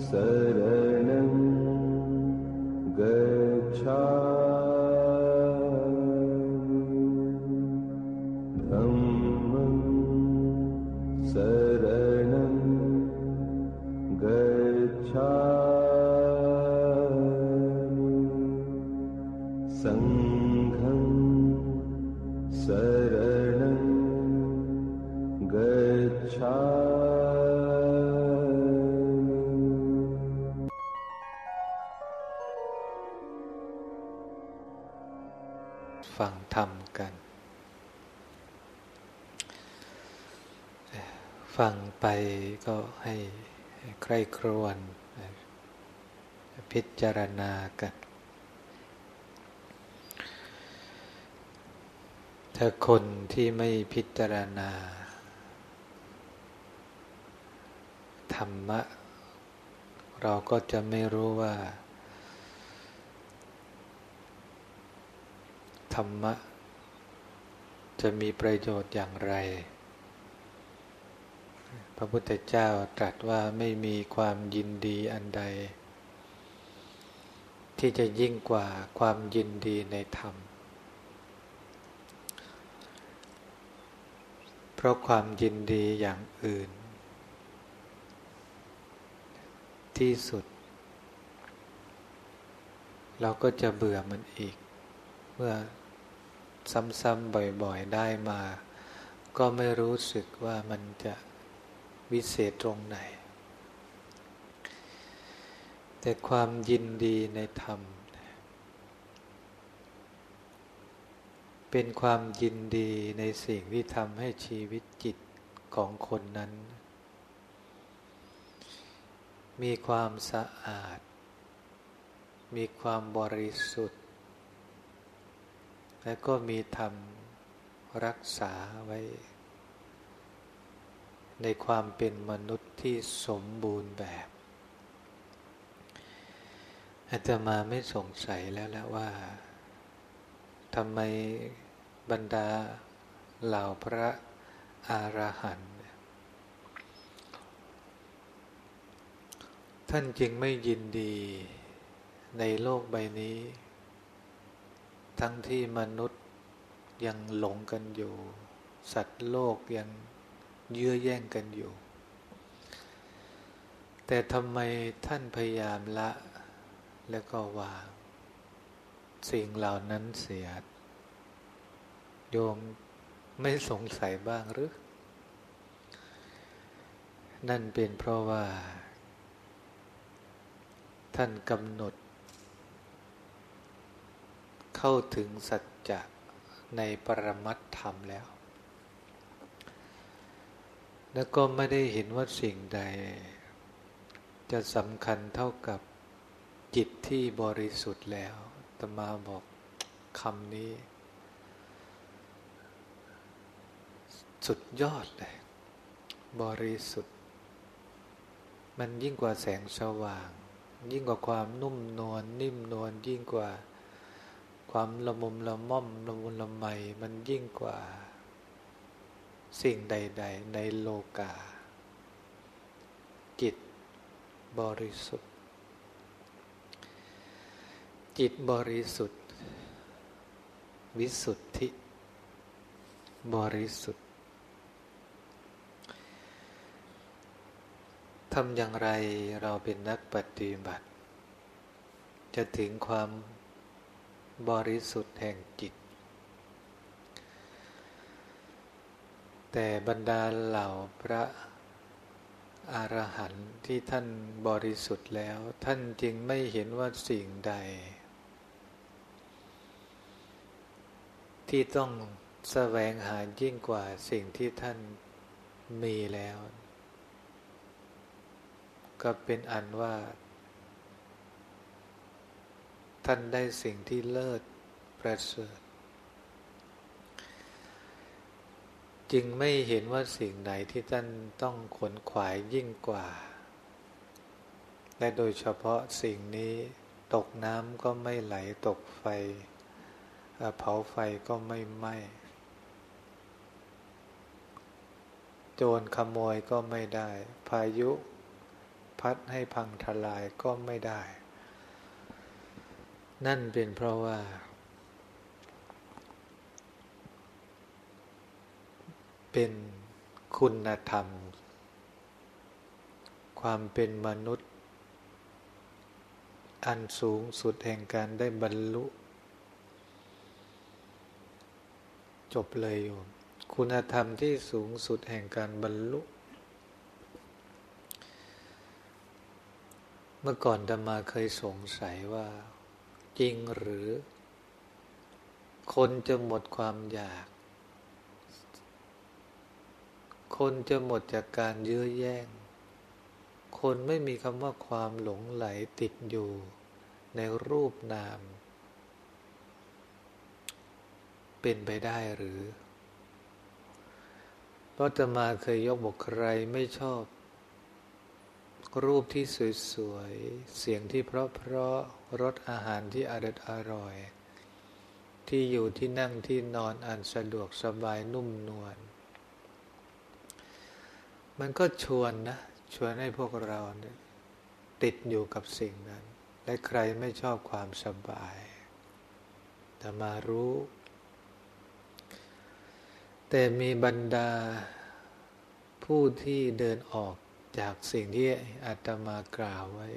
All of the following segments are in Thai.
शरणं गच्छा ครครวญพิจารณากัน ถ้าคนที่ไม่พิจารณา ธรรมะ เราก็จะไม่รู้ว่า ธรรมะ จะมีประโยชน์อย่างไร พระพุทธเจ้าตรัสว่าไม่มีความยินดีอันใด ที่จะยิ่งกว่าความยินดีในธรรม เพราะความยินดีอย่างอื่น ที่สุด เราก็จะเบื่อมันอีก เมื่อซ้ำๆบ่อยๆได้มา ก็ไม่รู้สึกว่ามันจะ วิเศษตรงไหน แต่ความยินดีในธรรม เป็นความยินดีในสิ่งที่ทำให้ชีวิตจิตของคนนั้น มีความสะอาด มีความบริสุทธิ์ และก็มีธรรมรักษาไว้ ในความเป็นมนุษย์ที่สมบูรณ์แบบอาตมาไม่สงสัยแล้วและว่าทำไมบรรดาเหล่าพระอรหันต์ท่านจึงไม่ยินดีในโลกใบนี้ ทั้งที่มนุษย์ยังหลงกันอยู่ สัตว์โลกยัง เยื้อแย่งกันอยู่ แต่ทำไมท่านพยายามละ แล้วก็วางสิ่งเหล่านั้นเสีย โยมไม่สงสัยบ้างหรือ นั่นเป็นเพราะว่า ท่านกำหนด เข้าถึงสัจจะในปรมัตธรรมแล้ว แล้วก็ไม่ได้เห็นว่าสิ่งใด จะสำคัญเท่ากับจิตที่บริสุทธิ์แล้วตมาบอกคำนี้ สุดยอดเลย บริสุทธิ์ มันยิ่งกว่าแสงสว่าง ยิ่งกว่าความนุ่มนวลนิ่มนวลยิ่งกว่าความละมุมละม่อมละมุนละไมมันยิ่งกว่า สิ่งใด ๆ ในโลกา จิตบริสุทธิ์ จิตบริสุทธิ์ วิสุทธิ บริสุทธิ์ทำอย่างไรเราเป็นนักปฏิบัติ จะถึงความบริสุทธิ์แห่งจิต แต่บรรดาเหล่าพระอรหันต์ที่ท่านบริสุทธิ์แล้ว ท่านจึงไม่เห็นว่าสิ่งใด ที่ต้องแสวงหายิ่งกว่าสิ่งที่ท่านมีแล้ว ก็เป็นอันว่า ท่านได้สิ่งที่เลิศประเสริฐ จึงไม่เห็นว่าสิ่งไหนที่ท่านต้องขนขวายยิ่งกว่า และโดยเฉพาะสิ่งนี้ตกน้ำก็ไม่ไหลตกไฟ เผาไฟก็ไม่ไหม้โจรขโมยก็ไม่ได้ พายุพัดให้พังทลายก็ไม่ได้ นั่นเป็นเพราะว่า เป็นคุณธรรม ความเป็นมนุษย์ อันสูงสุดแห่งการได้บรรลุ จบเลยโยมคุณธรรมที่สูงสุดแห่งการบรรลุ เมื่อก่อนดมาเคยสงสัยว่า จริงหรือ คนจะหมดความอยาก คนจะหมดจากการเยื้อแย่ง คนไม่มีคำว่าความหลงไหลติดอยู่ ในรูปนาม เป็นไปได้หรือ เพราะจะมาเคยยกบอกใครไม่ชอบ รูปที่สวยๆ เสียงที่เพราะเพราะรสอาหารที่อร่อยอร่อย ที่อยู่ที่นั่งที่นอนอันสะดวกสบายนุ่มนวล มันก็ชวนนะชวนให้พวกเราติดอยู่กับสิ่งนั้น และใครไม่ชอบความสบาย แต่มารู้ แต่มีบรรดาผู้ที่เดินออกจากสิ่งที่อาตมากล่าวไว้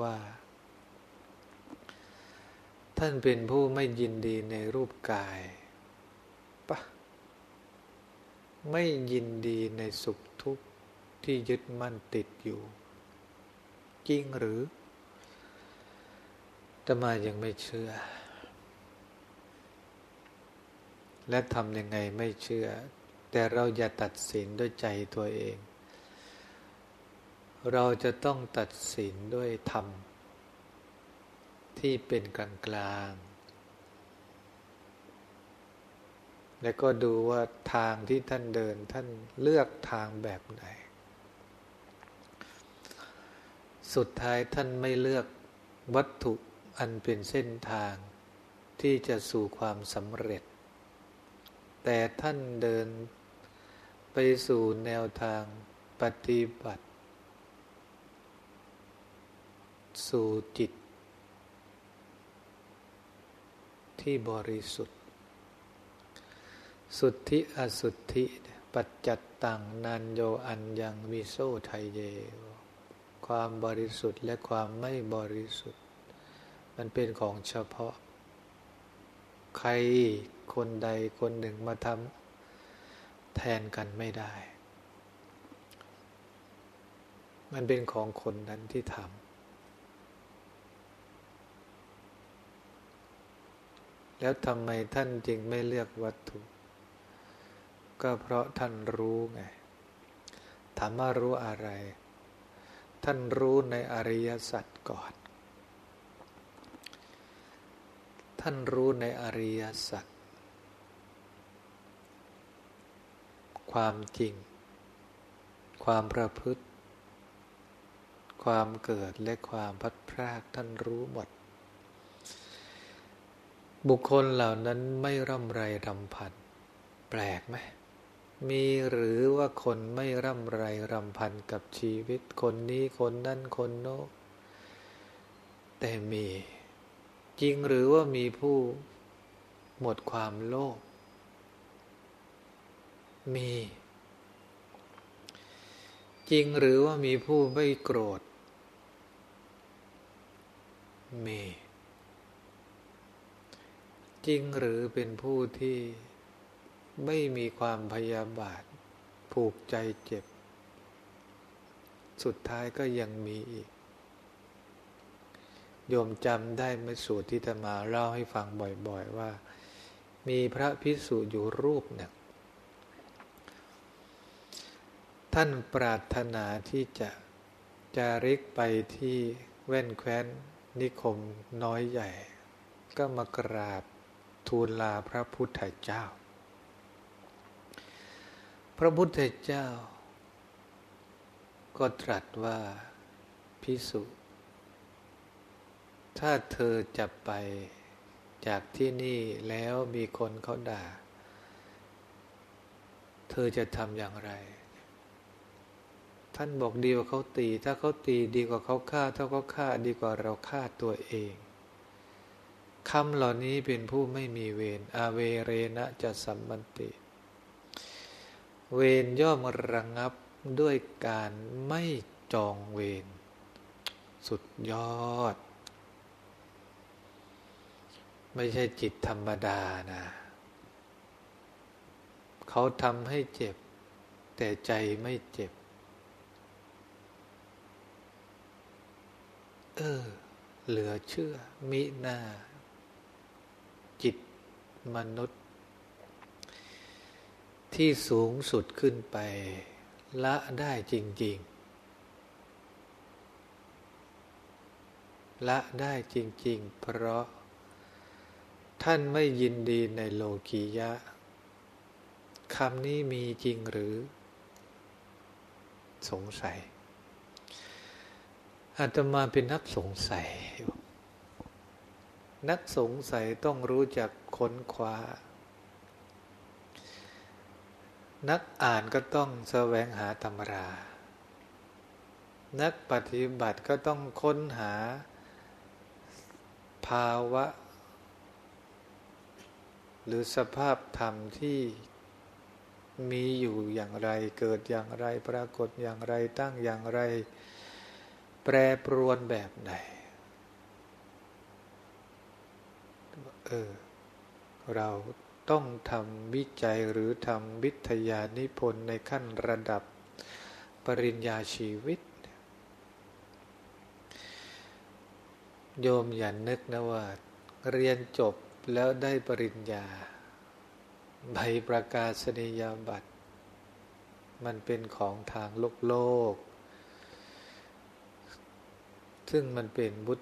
ว่า ท่านเป็นผู้ไม่ยินดีในรูปกายปะ ไม่ยินดีในสุขทุกข์ที่ยึดมั่นติดอยู่ จริงหรือตมายังไม่เชื่อ และทำยังไงไม่เชื่อ แต่เราอย่าตัดสินด้วยใจตัวเอง เราจะต้องตัดสินด้วยธรรมที่เป็นกลางกลาง และก็ดูว่าทางที่ท่านเดินท่านเลือกทางแบบไหน สุดท้ายท่านไม่เลือกวัตถุอันเป็นเส้นทางที่จะสู่ความสำเร็จ แต่ท่านเดินไปสู่แนวทางปฏิบัติ สู่จิต ที่บริสุทธิ์ สุทธิอสุทธิ ปัจจัตตังนันโยอันยังวิโซไทยเย ความบริสุทธิ์และความไม่บริสุทธิ์ มันเป็นของเฉพาะ ใครคนใดคนหนึ่งมาทำแทนกันไม่ได้ มันเป็นของคนนั้นที่ทำแล้วทำไมท่านจึงไม่เลือกวัตถุ ก็เพราะท่านรู้ไง ถามว่ารู้อะไร ท่านรู้ในอริยสัจก่อน ท่านรู้ในอริยสัจความจริง ความประพฤติ ความเกิดและความพัดพรากท่านรู้หมด บุคคลเหล่านั้นไม่ร่ำไรรำพัน แปลกไหม มีหรือว่าคนไม่ร่ำไรรำพันกับชีวิตคนนี้คนนั้นคนโน้แต่มี จริงหรือว่ามีผู้หมดความโลภมี จริงหรือว่ามีผู้ไม่โกรธ มี จริงหรือเป็นผู้ที่ ไม่มีความพยาบาท ผูกใจเจ็บ สุดท้ายก็ยังมีอีก โยมจำได้เมื่อสูตรที่ธรรมาเล่าให้ฟังบ่อยๆว่า มีพระพิสุอยู่รูปหนึ่งท่านปรารถนาที่จะจาริกไปที่แว่นแคว้นนิคมน้อยใหญ่ ก็มากราบทูลลาพระพุทธเจ้า ระพุทธเจ้า ก็ตรัสว่าพิสุถ้าเธอจะไปจากที่นี่แล้วมีคนเขาด่า เธอจะทำอย่างไร ท่านบอกดีกว่าเขาตี ถ้าเขาตีดีกว่าเขาฆ่า ถ้าเขาฆ่าดีกว่าเราฆ่าตัวเองคำเหล่านี้เป็นผู้ไม่มีเวรอาเวเรนะจะสัมบันติ เวรย่อมระงงับด้วยการไม่จองเวรสุดยอด ไม่ใช่จิตธรรมดานะเขาทำให้เจ็บ แต่ใจไม่เจ็บ เออ เหลือเชื่อมิหน้า จิตมนุษย์ ที่สูงสุดขึ้นไป ละได้จริง ๆ ละได้จริง ๆ เพราะ ท่านไม่ยินดีในโลกียะคำนี้มีจริงหรือ สงสัยอาตมาเป็นนักสงสัย นักสงสัยต้องรู้จักค้นคว้า นักอ่านก็ต้องแสวงหาตำรา นักปฏิบัติก็ต้องค้นหา ภาวะ หรือสภาพธรรมที่มีอยู่อย่างไร เกิดอย่างไร ปรากฏอย่างไร ตั้งอย่างไร แปรปรวนแบบไหน เออ เรา ต้องทำวิจัยหรือทำวิทยานิพนธ์ในขั้นระดับปริญญาชีวิต โยมอย่านึกนะว่า เรียนจบแล้วได้ปริญญา ใบประกาศนียบัตร มันเป็นของทางโลกโลก ซึ่งมันเป็นวุ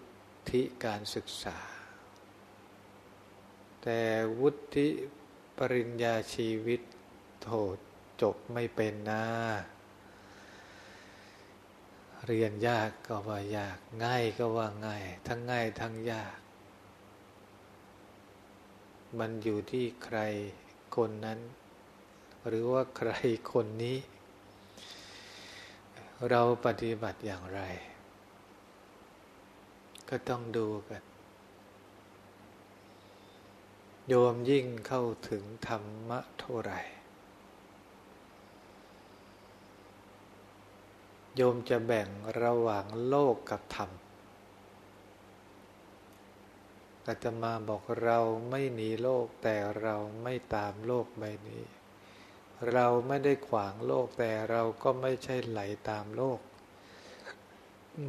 ฒิการศึกษา แต่วุฒิปริญญาชีวิตโทษจบไม่เป็นนะเรียนยากก็ว่ายาก ง่ายก็ว่าง่าย ทั้งง่ายทั้งยาก มันอยู่ที่ใครคนนั้น หรือว่าใครคนนี้ เราปฏิบัติอย่างไร ก็ต้องดูกัน โยมยิ่งเข้าถึงธรรมะเท่าไหร่ โยมจะแบ่งระหว่างโลกกับธรรมอาตมาบอกเราไม่หนีโลกแต่เราไม่ตามโลกใบนี้ เราไม่ได้ขวางโลกแต่เราก็ไม่ใช่ไหลตามโลก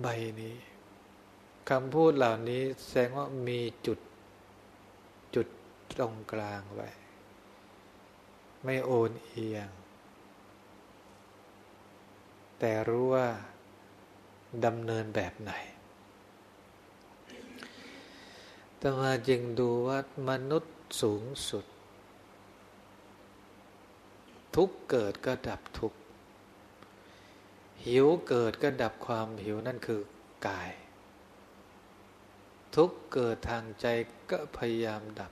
ใบนี้คำพูดเหล่านี้แสดงว่ามีจุดจุด ตรงกลางไว้ ไม่โอนเอียง แต่รู้ว่าดำเนินแบบไหนตมาจึงดูว่ามนุษย์สูงสุด ทุกเกิดก็ดับทุกหิวเกิดก็ดับความหิวนั่นคือกาย ทุกเกิดทางใจก็พยายามดับ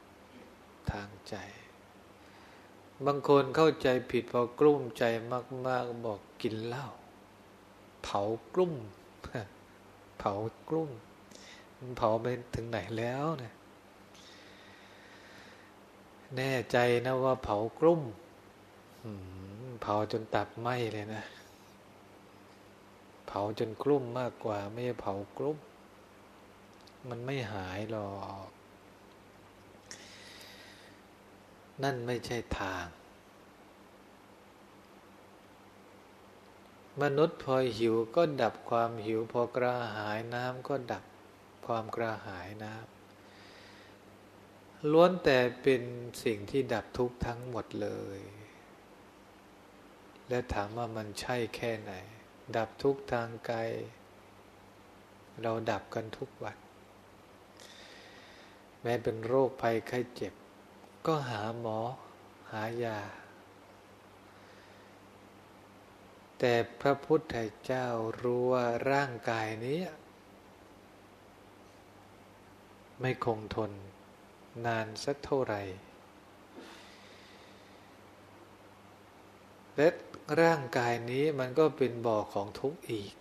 ทางใจ บางคนเข้าใจผิดพอกลุ้มใจมาก ๆ บอกกินเหล้าเผากลุ่มเผากลุ่มมันเผาไปถึงไหนแล้วเนี่ยแน่ใจนะว่าเผากลุ่มเผาจนตับไหมเลยนะ เผาจนกลุ่มมากกว่า ไม่ใช่เผากลุ่มมันไม่หายหรอก นั่นไม่ใช่ทาง มนุษย์พอหิวก็ดับความหิว พอกระหายน้ำก็ดับความกระหายน้ำล้วนแต่เป็นสิ่งที่ดับทุกข์ทั้งหมดเลย และถามว่ามันใช่แค่ไหน ดับทุกข์ทางกายเราดับกันทุกวันแม้เป็นโรคภัยไข้เจ็บ ก็หาหมอหายา แต่พระพุทธเจ้ารู้ว่าร่างกายนี้ ไม่คงทนนานสักเท่าไหร่และร่างกายนี้มันก็เป็นบ่อของทุกข์อีก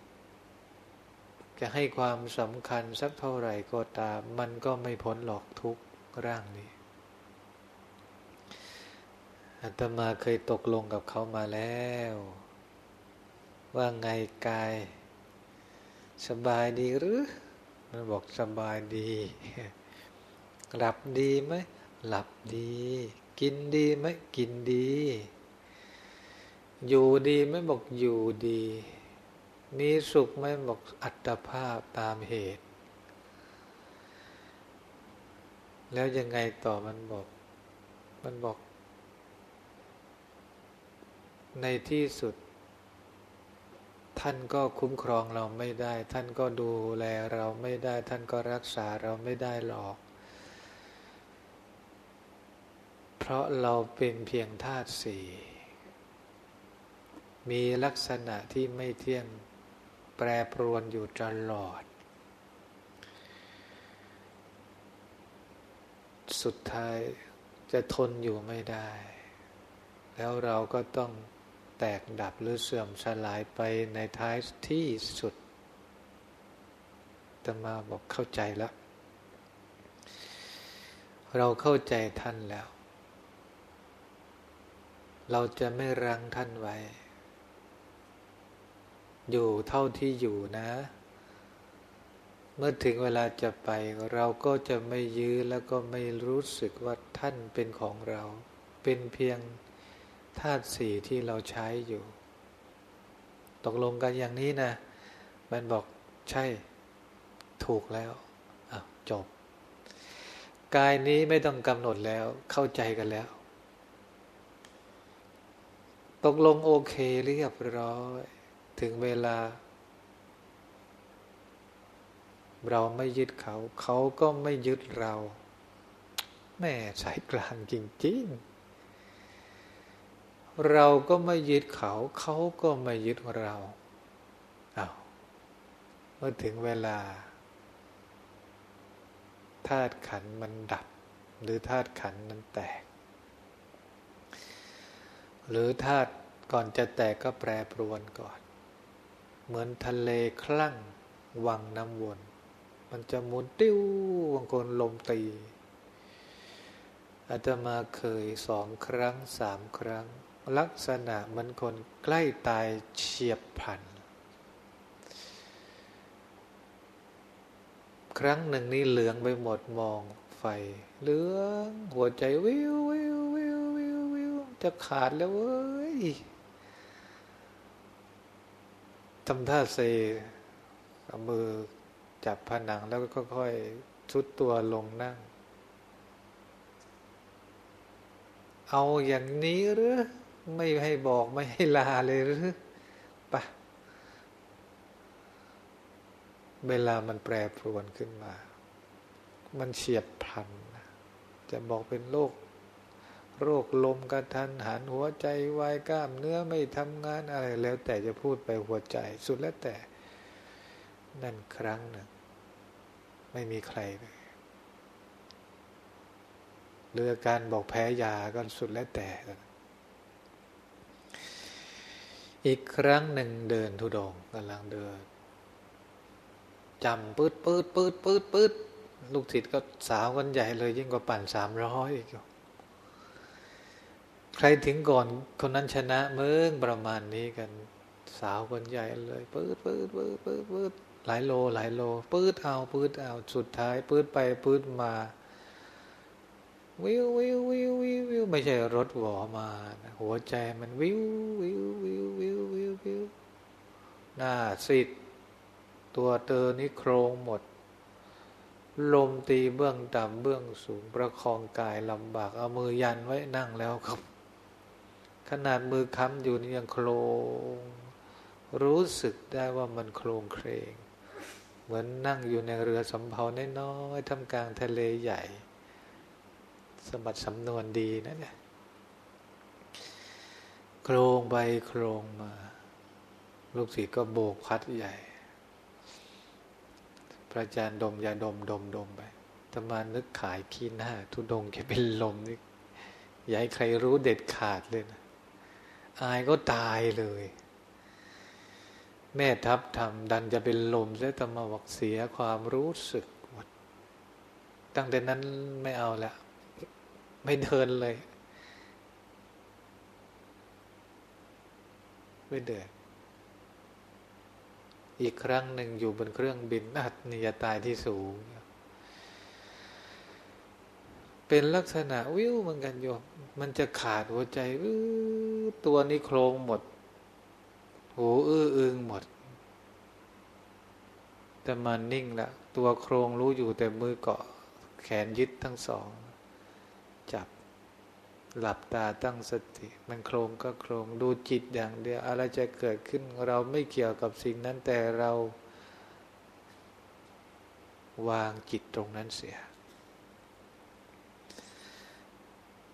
จะให้ความสำคัญสักเท่าไหร่ก็ตาม มันก็ไม่พ้นหลอกทุกร่างนี้ อาตมาเคยตกลงกับเขามาแล้ว ว่าไงกาย สบายดีหรือ มันบอกสบายดี หลับดีไหม หลับดี กินดีไหม กินดี อยู่ดีไหมบอกอยู่ดี มีสุขไหมบอกอัตภาพตามเหตุ แล้วยังไงต่อมันบอก มันบอก ในที่สุด ท่านก็คุ้มครองเราไม่ได้ ท่านก็ดูแลเราไม่ได้ ท่านก็รักษาเราไม่ได้หรอก เพราะเราเป็นเพียงธาตุสี่มีลักษณะที่ไม่เที่ยงแปรปรวนอยู่ตลอด สุดท้ายจะทนอยู่ไม่ได้ แล้วเราก็ต้อง แตกดับหรือเสื่อมสลายไปในท้ายที่สุดตมาบอกเข้าใจแล้ว เราเข้าใจท่านแล้ว เราจะไม่รังท่านไว้ อยู่เท่าที่อยู่นะ เมื่อถึงเวลาจะไป เราก็จะไม่ยื้อแล้วก็ไม่รู้สึกว่าท่านเป็นของเรา เป็นเพียง ธาตุสี่ที่เราใช้อยู่ ตกลงกันอย่างนี้นะ มันบอกใช่ถูกแล้วจบ กายนี้ไม่ต้องกำหนดแล้วเข้าใจกันแล้ว ตกลงโอเคเรียบร้อย ถึงเวลา เราไม่ยึดเขา เขาก็ไม่ยึดเรา แม่สายกลางจริง ๆ เราก็ไม่ยึดเขา เขาก็ไม่ยึดเราเอาเมื่อถึงเวลาธาตุขันมันดับ หรือธาตุขันมันแตก หรือธาตุก่อนจะแตกก็แปรปรวนก่อน เหมือนทะเลคลั่งวังน้ำวน มันจะหมุนติ้ววังคนลมตีอาตมาเคยสองครั้งสามครั้ง ลักษณะเหมือนคนใกล้ตายเฉียบพลัน ครั้งหนึ่งนี้เหลืองไปหมดมองไฟ เหลืองหัวใจวิววิววิววิววิวจะขาดแล้วเว้ยทำท่าเซเอามือจับผนังแล้วก็ค่อยๆชุดตัวลงนั่ง เอาอย่างนี้หรือ ไม่ให้บอกไม่ให้ลาเลยหรือปะเวลามันแปรปรวนขึ้นมา มันเฉียบพลัน จะบอกเป็นโรคโรคลมกระทันหันหัวใจวายกล้ามเนื้อไม่ทำงานอะไรแล้วแต่จะพูดไปหัวใจ สุดแล้วแต่ นั่นครั้งหนึ่ง ไม่มีใครเลยเรือการบอกแพ้ยาก็สุดแล้วแต่ อีกครั้งหนึ่งเดินทุดงกำลังเดินจำปืดปืดปืดปืดปืดลูกศิษย์ก็สาวกันใหญ่เลย ยิ่งกว่าปั่นสามร้อยอีกใครถึงก่อนคนนั้นชนะเมืองประมาณนี้กัน สาวกันใหญ่เลยปืดปืดปืดปืดปืดหลายโล หลายโลปืดเอาปืดเอาสุดท้ายปืดไปปืดมา วิววิววิววิววิวไม่ใช่รถหวอมา หัวใจมันวิววิววิววิววิววิวหน้าสิดตัวเตอนี่โครงหมด ลมตีเบื้องต่ำเบื้องสูงประคองกายลำบาก เอามือยันไว้นั่งแล้วครับ ขนาดมือค้ำอยู่นี่ยังโครงรู้สึกได้ว่ามันโครงเครง เหมือนนั่งอยู่ในเรือสำเภาน้อยๆทำกลางทะเลใหญ่ สมบัติสำนวนดีนะเนี่ยโครงไปโครงมา ลูกศิษย์ก็โบกพัดใหญ่ พระอาจารย์ดมยาดมดมดมไปตมานึกขายขี้หน้า ทุดงแกเป็นลมนี่อย่าให้ใครรู้เด็ดขาดเลยนะอายก็ตายเลย แม่ทับทำดันจะเป็นลมแล้วตมาบอกเสียความรู้สึกหมดตั้งแต่นั้นไม่เอาละ ไม่เดินเลย ไม่เดิน อีกครั้งหนึ่งอยู่บนเครื่องบินอัดนิยตายที่สูง เป็นลักษณะวิวเหมือนกันโยมมันจะขาดหัวใจตัวนี้โครงหมด หูอื้ออึงหมด แต่มันนิ่งละตัวโครงรู้อยู่แต่มือเกาะแขนยึดทั้งสอง หลับตาตั้งสติ มันโครงก็โครงดูจิตอย่างเดียวอะไรจะเกิดขึ้น เราไม่เกี่ยวกับสิ่งนั้นแต่เรา วางจิตตรงนั้นเสีย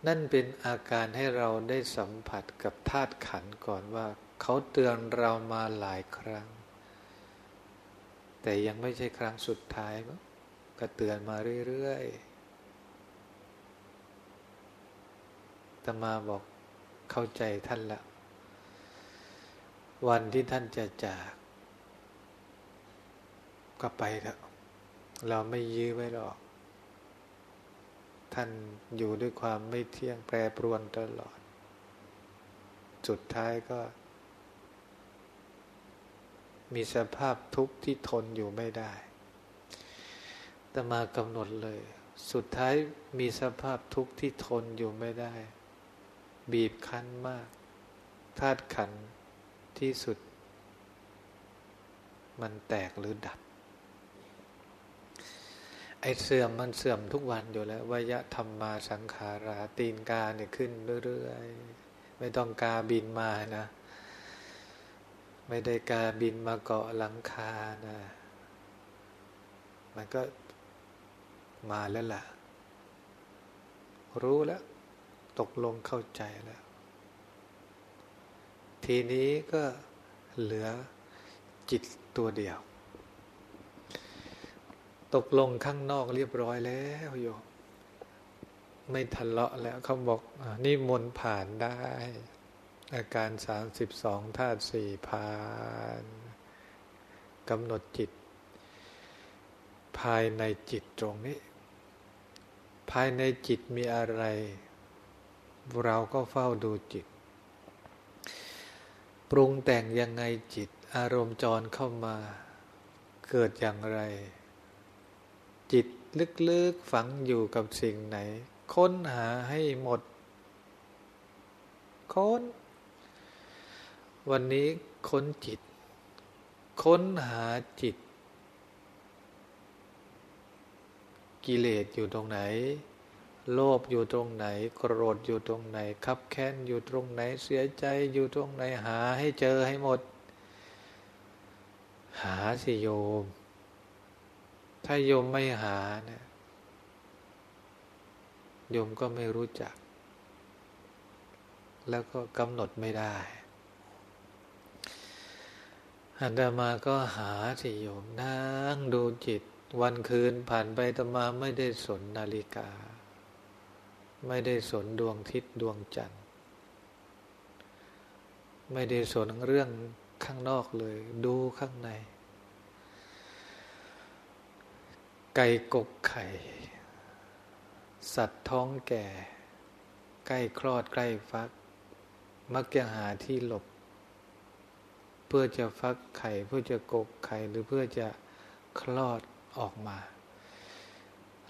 นั่นเป็นอาการให้เราได้สัมผัสกับธาตุขันก่อนว่า เขาเตือนเรามาหลายครั้ง แต่ยังไม่ใช่ครั้งสุดท้ายก็เตือนมาเรื่อยๆ ตมาบอกเข้าใจท่านละวันที่ท่านจะจาก ก็ไปเถอะเราไม่ยื้อไว้หรอก ท่านอยู่ด้วยความไม่เที่ยงแปรปรวนตลอด สุดท้ายก็ มีสภาพทุกข์ที่ทนอยู่ไม่ได้ แต่มากำหนดเลย สุดท้ายมีสภาพทุกข์ที่ทนอยู่ไม่ได้ บีบคั้นมากธาตุขันที่สุด มันแตกหรือดับ ไอเสื่อมมันเสื่อมทุกวันอยู่แล้ววยะธรรมมาสังขาราตีนกาเนี่ยขึ้นเรื่อยๆ ไม่ต้องกาบินมานะ ไม่ได้กาบินมาเกาะหลังคานะ มันก็มาแล้วล่ะ รู้แล้ว ตกลงเข้าใจแล้ว ทีนี้ก็เหลือจิตตัวเดียว ตกลงข้างนอกเรียบร้อยแล้วโยมไม่ทะเลาะแล้วเขาบอกนี่มนผ่านได้ อาการสามสิบสองธาตุสี่ผ่านกำหนดจิต ภายในจิตตรงนี้ ภายในจิตมีอะไร เราก็เฝ้าดูจิต ปรุงแต่งยังไงจิต อารมณ์จรเข้ามา เกิดอย่างไร จิตลึกๆฝังอยู่กับสิ่งไหน ค้นหาให้หมด ค้น วันนี้ค้นจิต ค้นหาจิต กิเลสอยู่ตรงไหน โลภอยู่ตรงไหน โกรธอยู่ตรงไหนขับแค้นอยู่ตรงไหนเสียใจอยู่ตรงไหนหาให้เจอให้หมด หาสิโยม ถ้าโยมไม่หาเนี่ยโยมก็ไม่รู้จัก แล้วก็กำหนดไม่ได้อัตมาก็หาสิโยมนั่งดูจิต วันคืนผ่านไปตมาไม่ได้สนนาฬิกา ไม่ได้สนดวงทิศดวงจันทร์ ไม่ได้สนเรื่องข้างนอกเลย ดูข้างใน ไก่กกไข่ สัตว์ท้องแก่ ใกล้คลอดใกล้ฟัก มักจะหาที่หลบ เพื่อจะฟักไข่ เพื่อจะกกไข่หรือเพื่อจะคลอดออกมา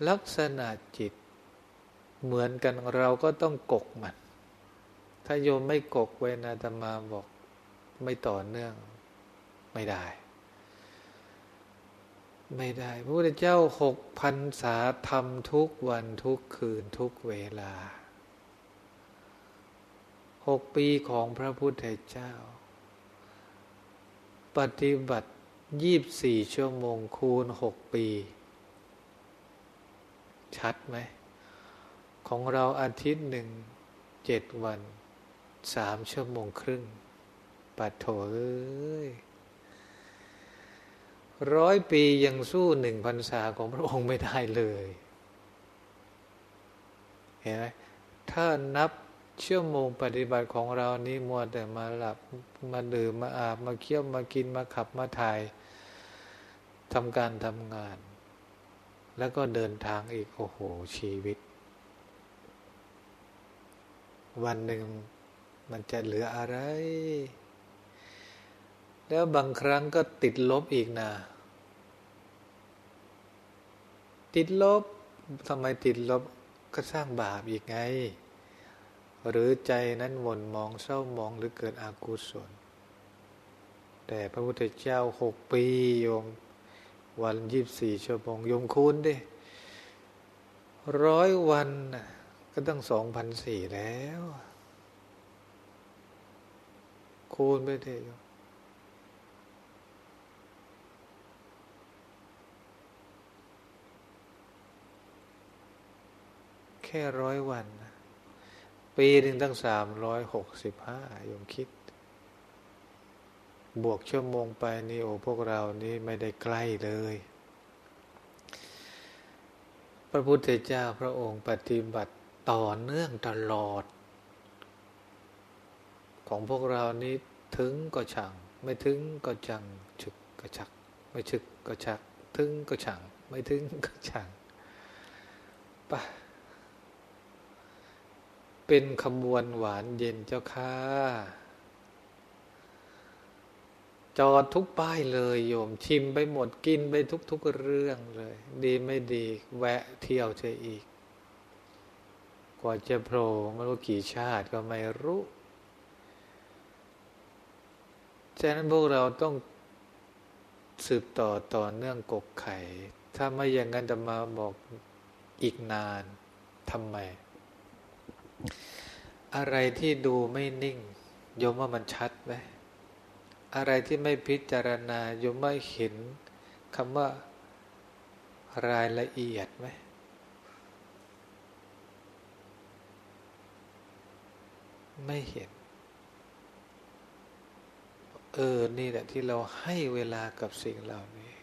ลักษณะจิต เหมือนกันเราก็ต้องกกมัน ถ้าโยมไม่กกเวนาตมาบอกไม่ต่อเนื่องไม่ได้ ไม่ได้ พระพุทธเจ้าหกพันษาทำทุกวันทุกคืนทุกเวลาหกปีของพระพุทธเจ้า ปฏิบัติยี่บสี่ชั่วโมงคูณหกปี ชัดไหม ของเราอาทิตย์หนึ่งเจ็ดวันสามชั่วโมงครึ่ง ปัดโถเอ้ยร้อยปียังสู้หนึ่งพรรษาของพระองค์ไม่ได้เลย เห็นไหมถ้านับชั่วโมงปฏิบัติของเรานี้มัวแต่มาหลับมาดื่มมาอาบมาเคี้ยวมากินมาขับมาถ่ายทำการทำงาน แล้วก็เดินทางอีก โอ้โห ชีวิต วันหนึ่งมันจะเหลืออะไร แล้วบางครั้งก็ติดลบอีกนะ ติดลบทำไมติดลบก็สร้างบาปอีกไง หรือใจนั้นหม่นมองเศร้ามองหรือเกิดอากุศล แต่พระพุทธเจ้าหกปีโยม วันยี่บสี่ชั่วโมงโยมคูณดิร้อยวัน ก็ตั้งสองพันสี่แล้ว คูณไปเถอะแค่ร้อยวัน ปีหนึ่งตั้งสามร้อยหกสิบห้ายมคิด บวกชั่วโมงไปนี่โอ้พวกเรานี่ไม่ได้ใกล้เลย พระพุทธเจ้าพระองค์ปฏิบัติ ต่อเนื่องตลอด ของพวกเรานี้ถึงก็ช่างไม่ถึงก็จังฉึกก็ชัก ไม่ฉึกก็ชัก ถึงก็ช่างไม่ถึงก็ช่างปะเป็นขบวนหวานเย็นเจ้าค่ะจอดทุกป้ายเลยโยมชิมไปหมดกินไปทุกๆเรื่องเลย ดีไม่ดี แวะเที่ยวเจออีก ว่าจะโผล่ไม่รู้กี่ชาติก็ไม่รู้ ฉะนั้นพวกเราต้องสืบต่อต่อเนื่องกกไข่ ถ้าไม่อย่างนั้นจะมาบอกอีกนานทำไม อะไรที่ดูไม่นิ่งโยมว่ามันชัดไหมอะไรที่ไม่พิจารณาโยมไม่เห็นคำว่ารายละเอียดไหม ไม่เห็น เออ นี่แหละที่เราให้เวลากับสิ่งเหล่านี้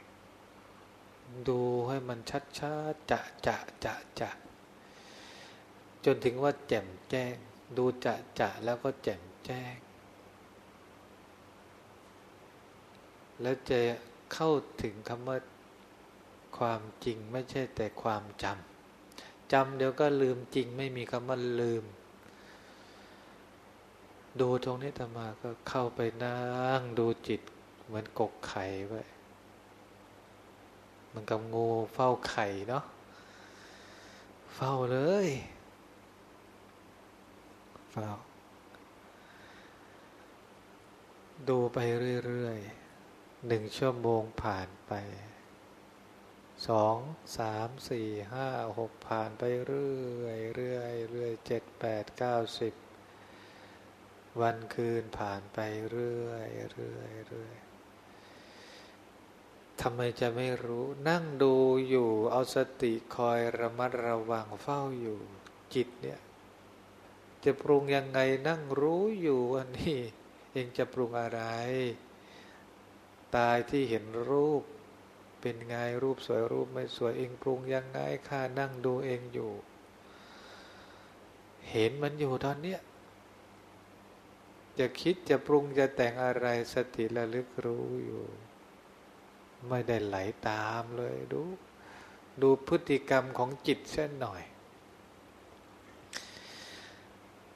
ดูให้มันชัดชัดจะจะจะจะจนถึงว่าแจ่มแจ้ง ดูจะจะแล้วก็แจ่มแจ้ง แล้วจะเข้าถึงคำว่าความจริงไม่ใช่แต่ความจำจำเดี๋ยวก็ลืมจริงไม่มีคำว่าลืม ดูตรงนี้ธรรมาก็เข้าไปนั่งดูจิตเหมือนกกไข่ไว้มันกับงูเฝ้าไข่เนาะเฝ้าเลยเฝ้าดูไปเรื่อยๆหนึ่งชั่วโมงผ่านไปสองสามสี่ห้าหกผ่านไปเรื่อยเรื่อยเรื่อยเจ็ดแปดเก้าสิบ วันคืนผ่านไปเรื่อยเรื่อยเรื่อยทำไมจะไม่รู้นั่งดูอยู่ เอาสติคอยระมัดระวังเฝ้าอยู่ จิตเนี่ย จะปรุงยังไงนั่งรู้อยู่ว่านี่เองจะปรุงอะไร ตายที่เห็นรูป เป็นไงรูปสวยรูปไม่สวยเองปรุงยังไงข้านั่งดูเองอยู่ เห็นมันอยู่ตอนเนี้ย จะคิดจะปรุงจะแต่งอะไรสติระลึกรู้อยู่ ไม่ได้ไหลาตามเลยดู ดูพฤติกรรมของจิตเส้นหน่อย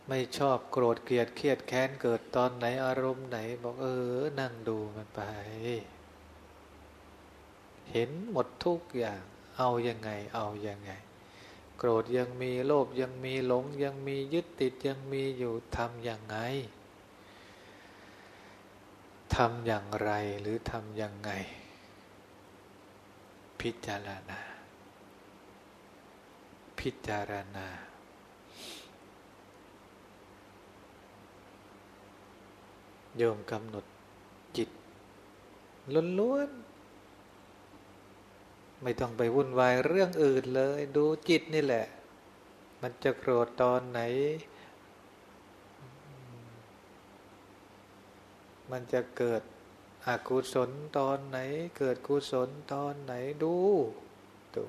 ไม่ชอบโกรธเกลียดเครียดแค้นเกิดตอนไหนอารมณ์ไหน บอกเออ นั่งดูมันไป เห็นหมดทุกอย่าง เอายังไง เอายังไง โกรธยังมีโลภยังมีหลงยังมียึดติดยังมีอยู่ทำอย่างไง ทำอย่างไรหรือทำยังไง พิจารณา พิจารณา โยมกำหนดจิตล้วนๆ ไม่ต้องไปวุ่นวายเรื่องอื่นเลย ดูจิตนี่แหละ มันจะโกรธตอนไหน มันจะเกิดอกุศลตอนไหน เกิดกุศลตอนไหนดูดู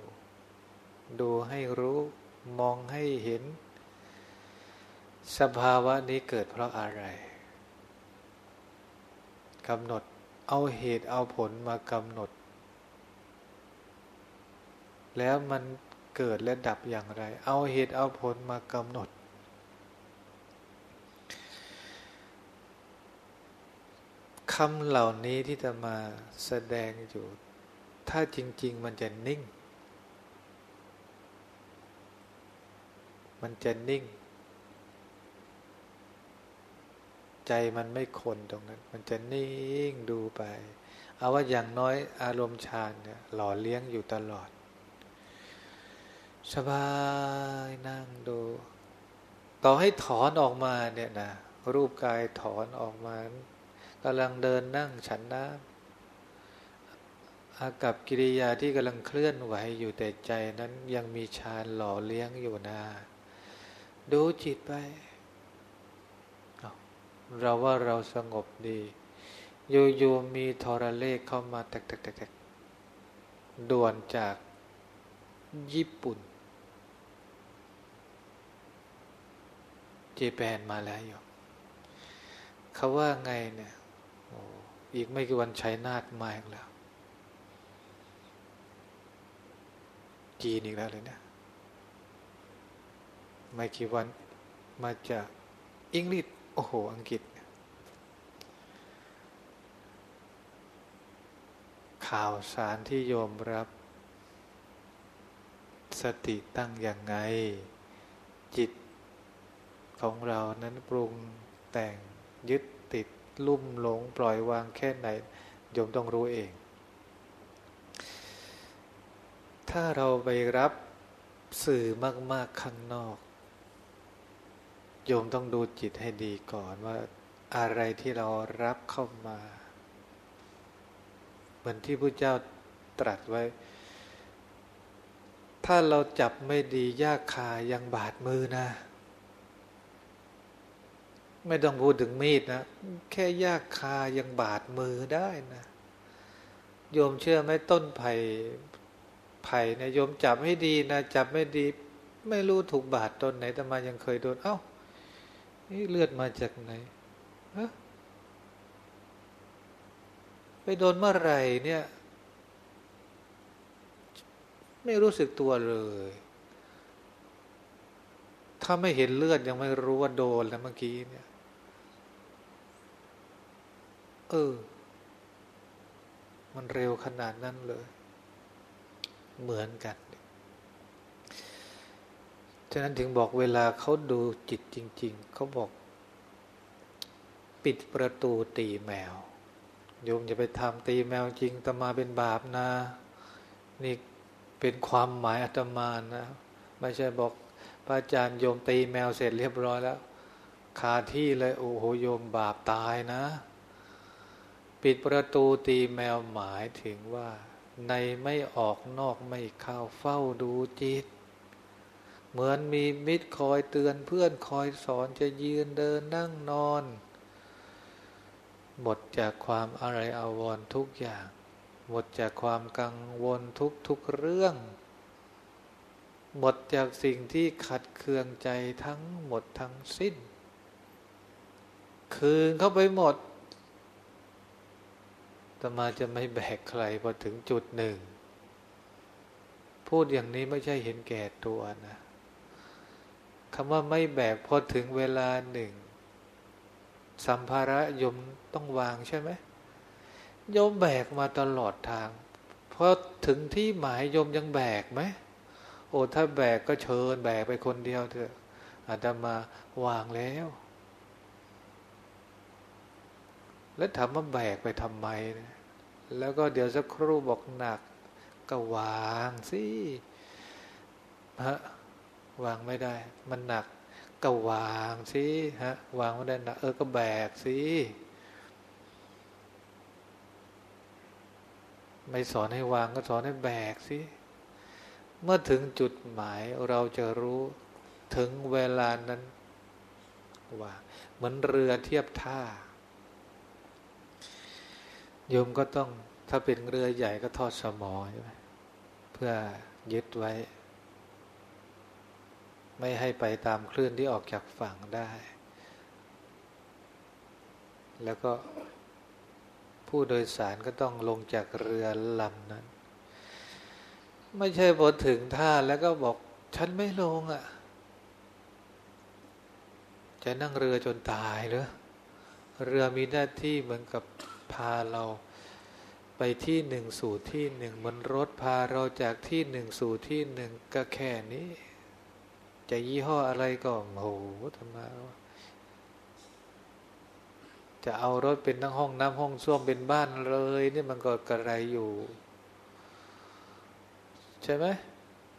ดูให้รู้มองให้เห็น สภาวะนี้เกิดเพราะอะไรกำหนดเอาเหตุเอาผลมากำหนด แล้วมันเกิดและดับอย่างไร เอาเหตุเอาผลมากำหนด คำเหล่านี้ที่จะมาแสดงอยู่ ถ้าจริง ๆ มันจะนิ่ง มันจะนิ่ง ใจมันไม่คนตรงนั้น มันจะนิ่งดูไป เอาว่าอย่างน้อยอารมณ์ฌานเนี่ยหล่อเลี้ยงอยู่ตลอด สบายนั่งดู ต่อให้ถอนออกมาเนี่ยนะรูปกายถอนออกมา กำลังเดินนั่งฉันน้ำอากับกิริยาที่กำลังเคลื่อนไหวอยู่แต่ใจนั้นยังมีฌานหล่อเลี้ยงอยู่นะดูจิตไป เราว่าเราสงบดี อยู่ๆมีทรเลขเข้ามาแตกๆๆด่วนจากญี่ปุ่นเจแปนมาแล้วอยู่เขาว่าไงเนี่ย อีกไม่กี่วันชัยนาทมาอีกแล้ว จีนอีกแล้วเลยเนะไม่กี่วันมาจากอังกฤษโอ้โห อังกฤษ ข่าวสารที่โยมรับ สติตั้งอย่างไง จิตของเรานั้นปรุงแต่งยึด ลุ่มหลงปล่อยวางแค่ไหนโยมต้องรู้เอง ถ้าเราไปรับสื่อมาก ๆ ข้างนอก โยมต้องดูจิตให้ดีก่อนว่าอะไรที่เรารับเข้ามา เหมือนที่พระเจ้าตรัสไว้ ถ้าเราจับไม่ดียากคายังบาดมือนะ ไม่ต้องพูดถึงมีดนะ แค่ยากคายังบาดมือได้นะ โยมเชื่อไหมต้นไผ่ไผ่เนี่ยโยมจับให้ดีนะจับไม่ดี ไม่รู้ถูกบาดต้นไหนแต่มายังเคยโดน เอา้านี่เลือดมาจากไหนฮะไปโดนเมื่อไหร่เนี่ย ไม่รู้สึกตัวเลย ถ้าไม่เห็นเลือดยังไม่รู้ว่าโดนแล้วเมื่อกี้เนี่ย เออ มันเร็วขนาดนั้นเลย เหมือนกัน ฉะนั้นถึงบอกเวลาเขาดูจิตจริง ๆ เขาบอก ปิดประตูตีแมว โยมอย่าไปทำตีแมวจริงตมาเป็นบาปนะ นี่เป็นความหมายอาตมานะ ไม่ใช่บอกพระอาจารย์โยมตีแมวเสร็จเรียบร้อยแล้ว คาที่เลยโอ้โหโยมบาปตายนะ ปิดประตูตีแมวหมายถึงว่า ในไม่ออกนอกไม่เข้าเฝ้าดูจิต เหมือนมีมิตรคอยเตือนเพื่อนคอยสอนจะยืนเดินนั่งนอน หมดจากความอะไรอาวรทุกอย่าง หมดจากความกังวลทุกทุกเรื่อง หมดจากสิ่งที่ขัดเคืองใจทั้งหมดทั้งสิ้น คืนเข้าไปหมด ตมาจะไม่แบกใครพอถึงจุดหนึ่ง พูดอย่างนี้ไม่ใช่เห็นแก่ตัวนะคำว่าไม่แบกพอถึงเวลาหนึ่ง สัมภาระยมต้องวางใช่ไหมโยมแบกมาตลอดทางพอถึงที่หมายโยมยังแบกไหมโอ้ถ้าแบกก็เชิญแบกไปคนเดียวเถอะอาตมาวางแล้ว แล้วถามว่าแบกไปทำไมนะ แล้วก็เดี๋ยวสักครู่บอกหนัก ก็วางสิฮะวางไม่ได้ มันหนัก ก็วางสิฮะวางไม่ได้หนักเออก็แบกสิไม่สอนให้วางก็สอนให้แบกสิ เมื่อถึงจุดหมายเราจะรู้ถึงเวลานั้นว่าเหมือนเรือเทียบท่า โยมก็ต้องถ้าเป็นเรือใหญ่ก็ทอดสมอใช่ไหมเพื่อยึดไว้ ไม่ให้ไปตามคลื่นที่ออกจากฝั่งได้ แล้วก็ผู้โดยสารก็ต้องลงจากเรือลำนั้น ไม่ใช่พอถึงท่าแล้วก็บอกฉันไม่ลงอะ่ะ จะนั่งเรือจนตายหรือเรือมีหน้าที่เหมือนกับ พาเราไปที่หนึ่งสู่ที่หนึ่งมันรถพาเราจากที่หนึ่งสู่ที่หนึ่งก็แค่นี้ จะยี่ห้ออะไรก็โอ้โหทำไมจะเอารถเป็นทั้งห้องน้ำห้องส้วมเป็นบ้านเลยนี่มันก็กระไรอยู่ ใช่ไหม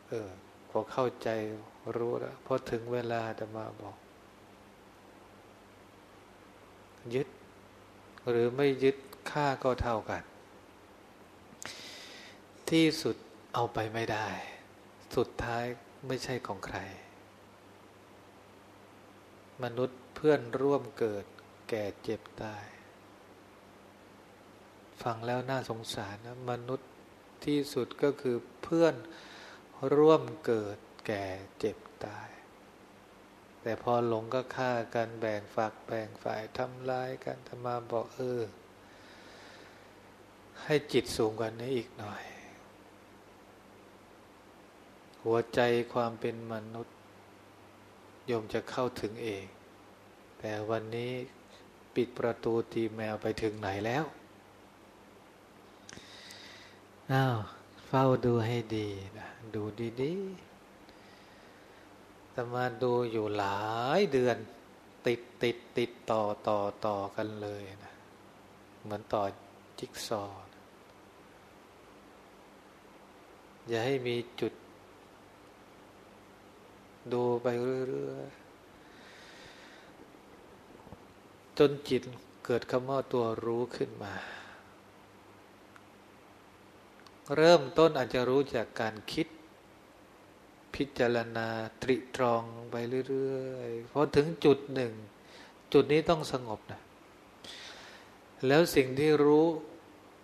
เออพอเข้าใจรู้แล้วพอถึงเวลาจะมาบอก ยึด หรือไม่ยึดค่าก็เท่ากัน ที่สุดเอาไปไม่ได้ สุดท้ายไม่ใช่ของใคร มนุษย์เพื่อนร่วมเกิดแก่เจ็บตาย ฟังแล้วน่าสงสารนะ มนุษย์ที่สุดก็คือเพื่อนร่วมเกิดแก่เจ็บตาย แต่พอหลงก็ฆ่ากันแบ่งฝักแบ่งฝ่ายทำลายกันธรรมาบอกเออ ให้จิตสูงกว่านี้อีกหน่อย หัวใจความเป็นมนุษย์ยมจะเข้าถึงเอง แต่วันนี้ปิดประตูตีแมวไปถึงไหนแล้วอ้าวเฝ้าดูให้ดีนะดูดีๆ ตมาดูอยู่หลายเดือน ติดติดติดต่อต่อต่อกันเลยนะเหมือนต่อจิ๊กซออย่าให้มีจุด ดูไปเรื่อยๆจนจิตเกิดคำว่าตัวรู้ขึ้นมา เริ่มต้นอาจจะรู้จากการคิด พิจารณาตริตรองไปเรื่อยๆพอถึงจุดหนึ่ง จุดนี้ต้องสงบนะ แล้วสิ่งที่รู้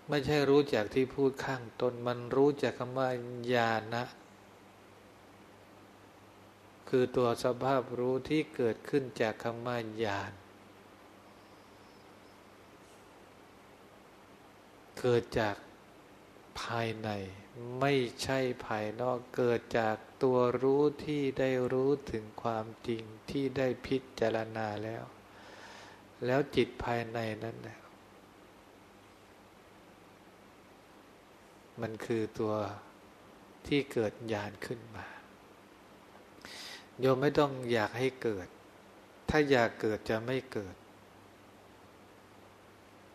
ไม่ใช่รู้จากที่พูดข้างตน มันรู้จากคำว่าญาณะคือตัวสภาพรู้ที่เกิดขึ้นจากคำว่าญาณเกิดจากภายใน ไม่ใช่ภายนอกเกิดจาก ตัวรู้ที่ได้รู้ถึงความจริงที่ได้พิจารณาแล้ว แล้วจิตภายในนั้นนะมันคือตัวที่เกิดญาณขึ้นมา โยมไม่ต้องอยากให้เกิด ถ้าอยากเกิดจะไม่เกิด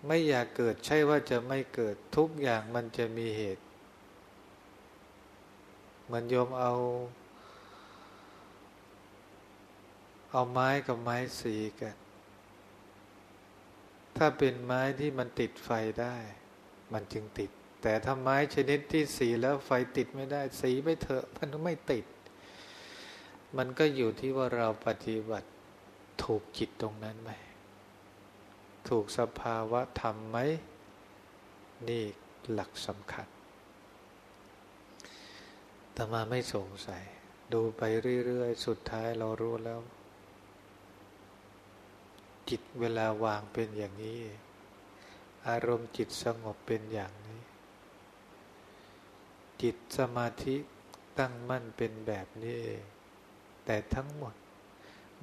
ไม่อยากเกิดใช่ว่าจะไม่เกิดทุกอย่างมันจะมีเหตุ มันโยมเอา เอาไม้กับไม้สีกัน ถ้าเป็นไม้ที่มันติดไฟได้ มันจึงติด แต่ถ้าไม้ชนิดที่สีแล้วไฟติดไม่ได้ สีไม่เถอะมันไม่ติด มันก็อยู่ที่ว่าเราปฏิบัติถูกจิตตรงนั้นไหม ถูกสภาวะธรรมไหม นี่หลักสำคัญ ต่มาไม่สงสัย ดูไปเรื่อยๆ สุดท้ายเรารู้แล้ว จิตเวลาวางเป็นอย่างนี้ อารมณ์จิตสงบเป็นอย่างนี้ จิตสมาธิตั้งมั่นเป็นแบบนี้เอง แต่ทั้งหมด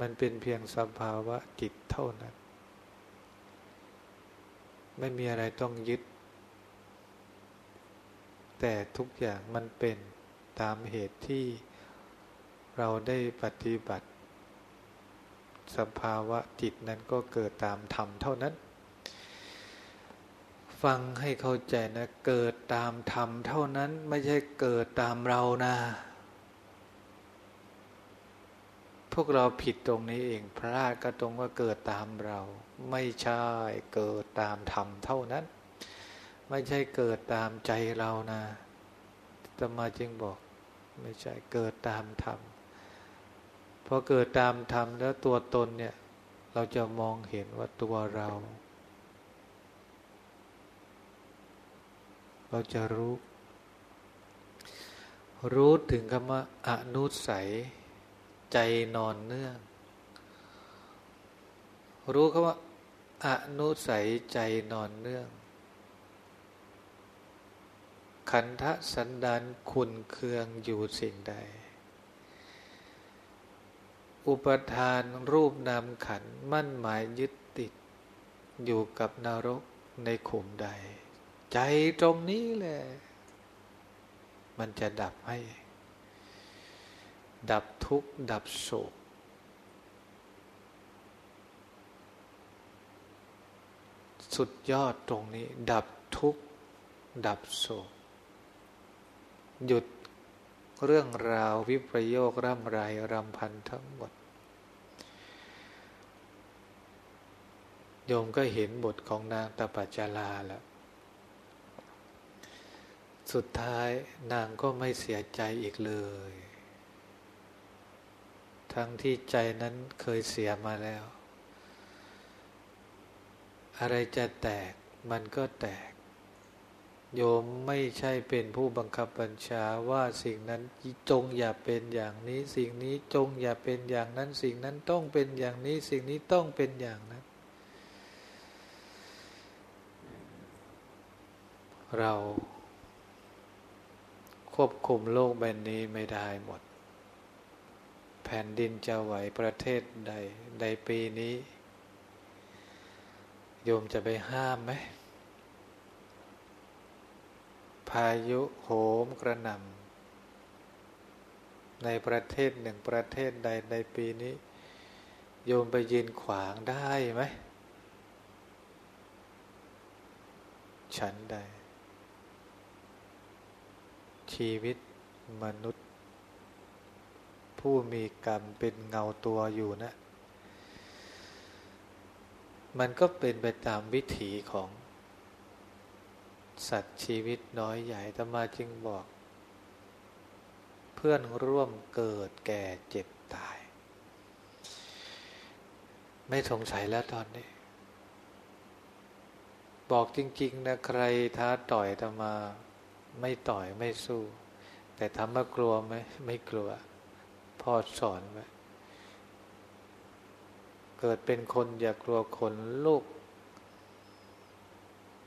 มันเป็นเพียงสภาวะจิตเท่านั้น ไม่มีอะไรต้องยึด แต่ทุกอย่างมันเป็น ตามเหตุที่เราได้ปฏิบัติ สภาวะจิตนั้นก็เกิดตามธรรมเท่านั้น ฟังให้เข้าใจนะเกิดตามธรรมเท่านั้นไม่ใช่เกิดตามเรานะ พวกเราผิดตรงนี้เองพลาดก็ตรงว่าเกิดตามเรา ไม่ใช่เกิดตามธรรมเท่านั้น ไม่ใช่เกิดตามใจเรานะธรรมาจึงบอก ไม่ใช่เกิดตามธรรมพอเกิดตามธรรมแล้วตัวตนเนี่ย เราจะมองเห็นว่าตัวเรา เราจะรู้ รู้ถึงคำว่าอนุสัย ใจนอนเนื่อง รู้เขาว่าอนุสัยใจนอนเนื่อง ขันธสันดานคุณเคืองอยู่สิ่งใด อุปทานรูปนามขันมั่นหมายยึดติด อยู่กับนรกในขุมใด ใจตรงนี้แหละ มันจะดับให้ ดับทุกข์ ดับโศกสุดยอดตรงนี้ ดับทุกข์ ดับโศก หยุดเรื่องราววิปโยคร่ำไรรำพันทั้งหมด โยมก็เห็นบทของนางตปัจจาลาแล้ว สุดท้ายนางก็ไม่เสียใจอีกเลย ทั้งที่ใจนั้นเคยเสียมาแล้ว อะไรจะแตกมันก็แตก โยมไม่ใช่เป็นผู้บังคับบัญชาว่าสิ่งนั้นจงอย่าเป็นอย่างนี้ สิ่งนี้จงอย่าเป็นอย่างนั้น สิ่งนั้นต้องเป็นอย่างนี้ สิ่งนี้ต้องเป็นอย่างนั้น เราควบคุมโลกใบนี้ไม่ได้หมด แผ่นดินจะไหวประเทศใดในปีนี้ โยมจะไปห้ามไหม พายุโหมกระหน่ำในประเทศหนึ่งประเทศใดในปีนี้ โยมไปยืนขวางได้ไหม ฉันใด ชีวิตมนุษย์ ผู้มีกรรมเป็นเงาตัวอยู่นะ มันก็เป็นไปตามวิถีของ สัตว์ชีวิตน้อยใหญ่ธรรมาจึงบอก เพื่อนร่วมเกิดแก่เจ็บตาย ไม่สงสัยแล้วตอนนี้ บอกจริง ๆ นะใครท้าต่อยธรรมาไม่ต่อยไม่สู้ แต่ทำมากลัวไหมไม่กลัวพ่อสอนไว้เกิดเป็นคนอย่ากลัวคนลูก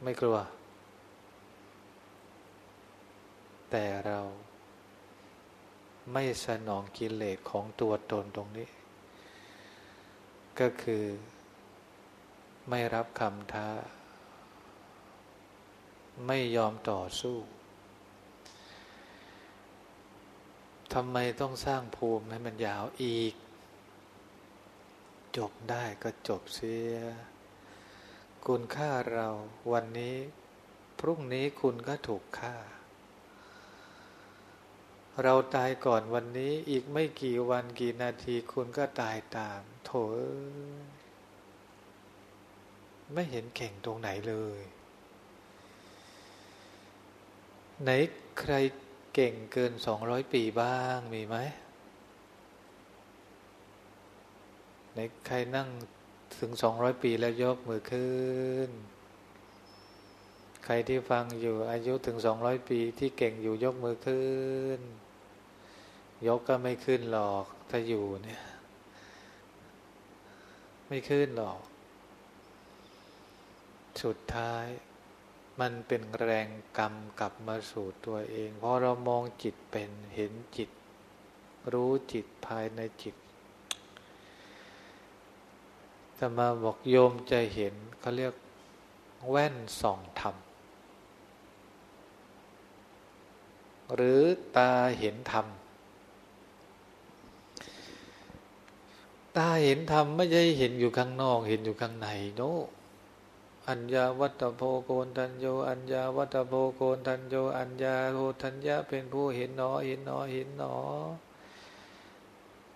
ไม่กลัว แต่เราไม่สนองกิเลสของตัวตนตรงนี้ ก็คือไม่รับคำท้า ไม่ยอมต่อสู้ทำไมต้องสร้างภูมิให้มันยาวอีก จบได้ก็จบเสีย คุณฆ่าเราวันนี้ พรุ่งนี้คุณก็ถูกฆ่า เราตายก่อนวันนี้อีกไม่กี่วันกี่นาทีคุณก็ตายตาม โถไม่เห็นเก่งตรงไหนเลย ไหนใครเก่งเกินสองร้อยปีบ้างมีไหมในใครนั่งถึงสองร้อยปีแล้วยกมือขึ้น ใครที่ฟังอยู่อายุถึงสองร้อยปีที่เก่งอยู่ยกมือขึ้น ยกก็ไม่ขึ้นหรอกถ้าอยู่เนี่ย ไม่ขึ้นหรอก สุดท้ายมันเป็นแรงกรรมกลับมาสู่ตัวเองเพราะเรามองจิตเป็นเห็นจิต รู้จิตภายในจิตแต่มาบอกโยมจะเห็นเขาเรียกแว่นส่องธรรมหรือตาเห็นธรรม ตาเห็นธรรมไม่ใช่เห็นอยู่ข้างนอก เห็นอยู่ข้างในโนอัญญาวัตโพโกนทันโย อัญญาวัตโพโกนทันโย อัญญาโหทัญญาเป็นผู้เห็นหนอ เห็นหนอ เห็นหนอ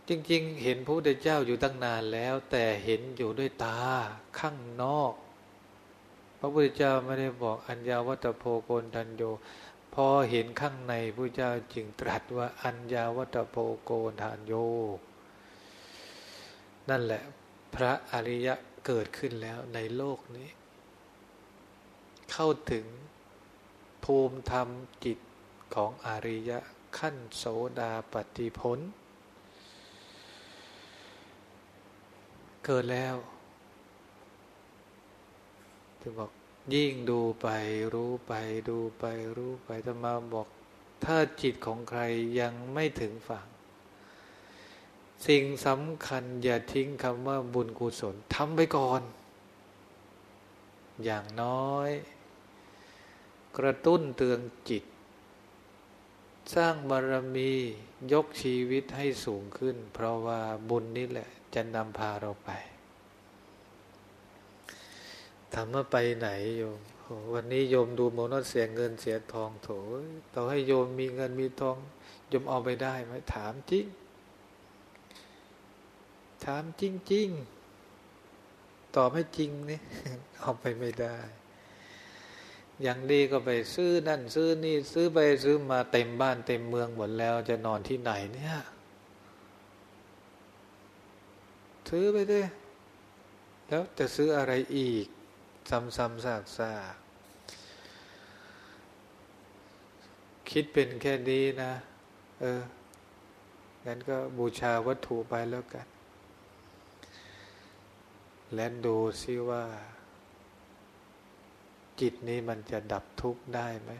จริง ๆ เห็นพระพุทธเจ้าอยู่ตั้งนานแล้ว แต่เห็นอยู่ด้วยตาข้างนอก พระพุทธเจ้าไม่ได้บอกอัญญาวัตโพโกนทันโย พอเห็นข้างในพระเจ้าจึงตรัสว่าอัญญาวัตโพโกนทันโย นั่นแหละ พระอริยะเกิดขึ้นแล้วในโลกนี้ เข้าถึงภูมิธรรมจิตของอริยะขั้นโสดาปฏิพลเกิดแล้ว ถึงบอกยิ่งดูไปรู้ไปดูไปรู้ไปธรรมาบอก ถ้าจิตของใครยังไม่ถึงฝั่ง สิ่งสำคัญอย่าทิ้งคำว่าบุญกุศลทำไปก่อน อย่างน้อย กระตุ้นเตือนจิต สร้างบารมียกชีวิตให้สูงขึ้น เพราะว่าบุญนี่แหละจะนำพาเราไปถามว่าไปไหนโยมวันนี้โยมดูโมนเสียเงินเสียทองโถต่อให้โยมมีเงินมีทองโยมเอาไปได้ไหมถามจริง ถามจริง ๆ ตอบให้จริงนี่เอาไปไม่ได้ อย่างดีก็ไปซื้อนั่นซื้อนี่ ซื้อไปซื้อมาเต็มบ้านเต็มเมืองหมดแล้ว จะนอนที่ไหนเนี่ยซื้อไปด้วยแล้วจะซื้ออะไรอีก ซ้ำๆซากๆคิดเป็นแค่นี้นะ เอองั้นก็บูชาวัตถุไปแล้วกัน และดูซิว่า จิตนี้มันจะดับทุกข์ได้ไหม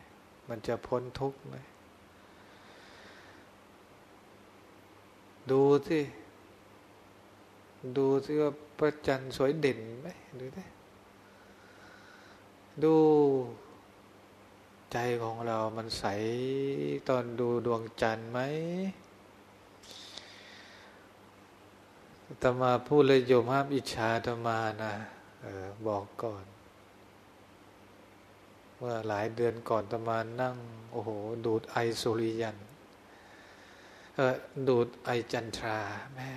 มันจะพ้นทุกข์ไหม ดูสิดูสิว่าพระจันทร์สวยเด่นไหมดูได้ดูใจของเรามันใสตอนดูดวงจันทร์ไหม ตมาพูดเลยโยมห้ามอิจฉาตมานะออบอกก่อน เมื่อหลายเดือนก่อนตมานั่ง โอ้โห ดูดไอสุริยันเออดูดไอจันทราแม่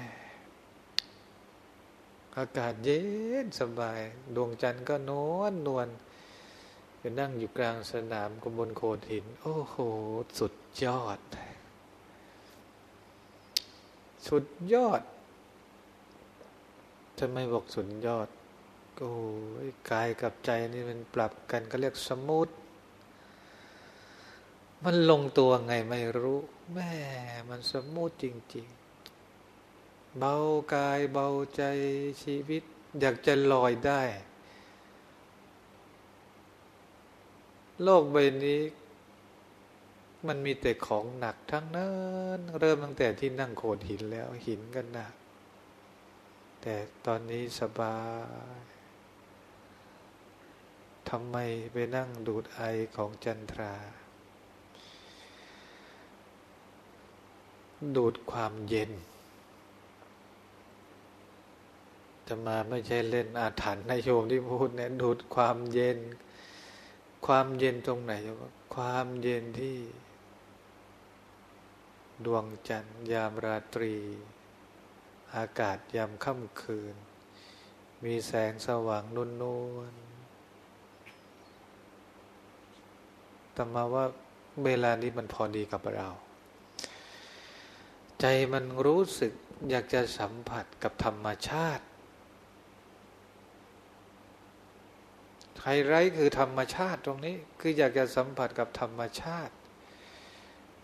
อากาศเย็นสบาย ดวงจันทร์ก็นวลนวลไปนั่งอยู่กลางสนามกบนโขดหิน โอ้โห สุดยอด สุดยอด ทำไม่บอกสุดยอดโอ้ยกายกับใจนี่มันปรับกันก็เรียก smooth มันลงตัวไงไม่รู้แม่มัน smooth จริง ๆ เบากายเบาใจชีวิต อยากจะลอยได้ โลกใบนี้ มันมีแต่ของหนักทั้งนั้น เริ่มตั้งแต่ที่นั่งโขดหินแล้วหินกันหนัก แต่ตอนนี้สบายทำไมไปนั่งดูดไอของจันทรา ดูดความเย็น จะมาไม่ใช่เล่นอาถรรพ์นายโยมที่พูดเนี่ยดูดความเย็น ความเย็นตรงไหนความเย็นที่ ดวงจันทร์ยามราตรี อากาศยามค่ำคืน มีแสงสว่างนุ่นๆแต่มาว่าเวลานี้มันพอดีกับเรา ใจมันรู้สึกอยากจะสัมผัสกับธรรมชาติ ไฮไลท์คือธรรมชาติตรงนี้ คืออยากจะสัมผัสกับธรรมชาติ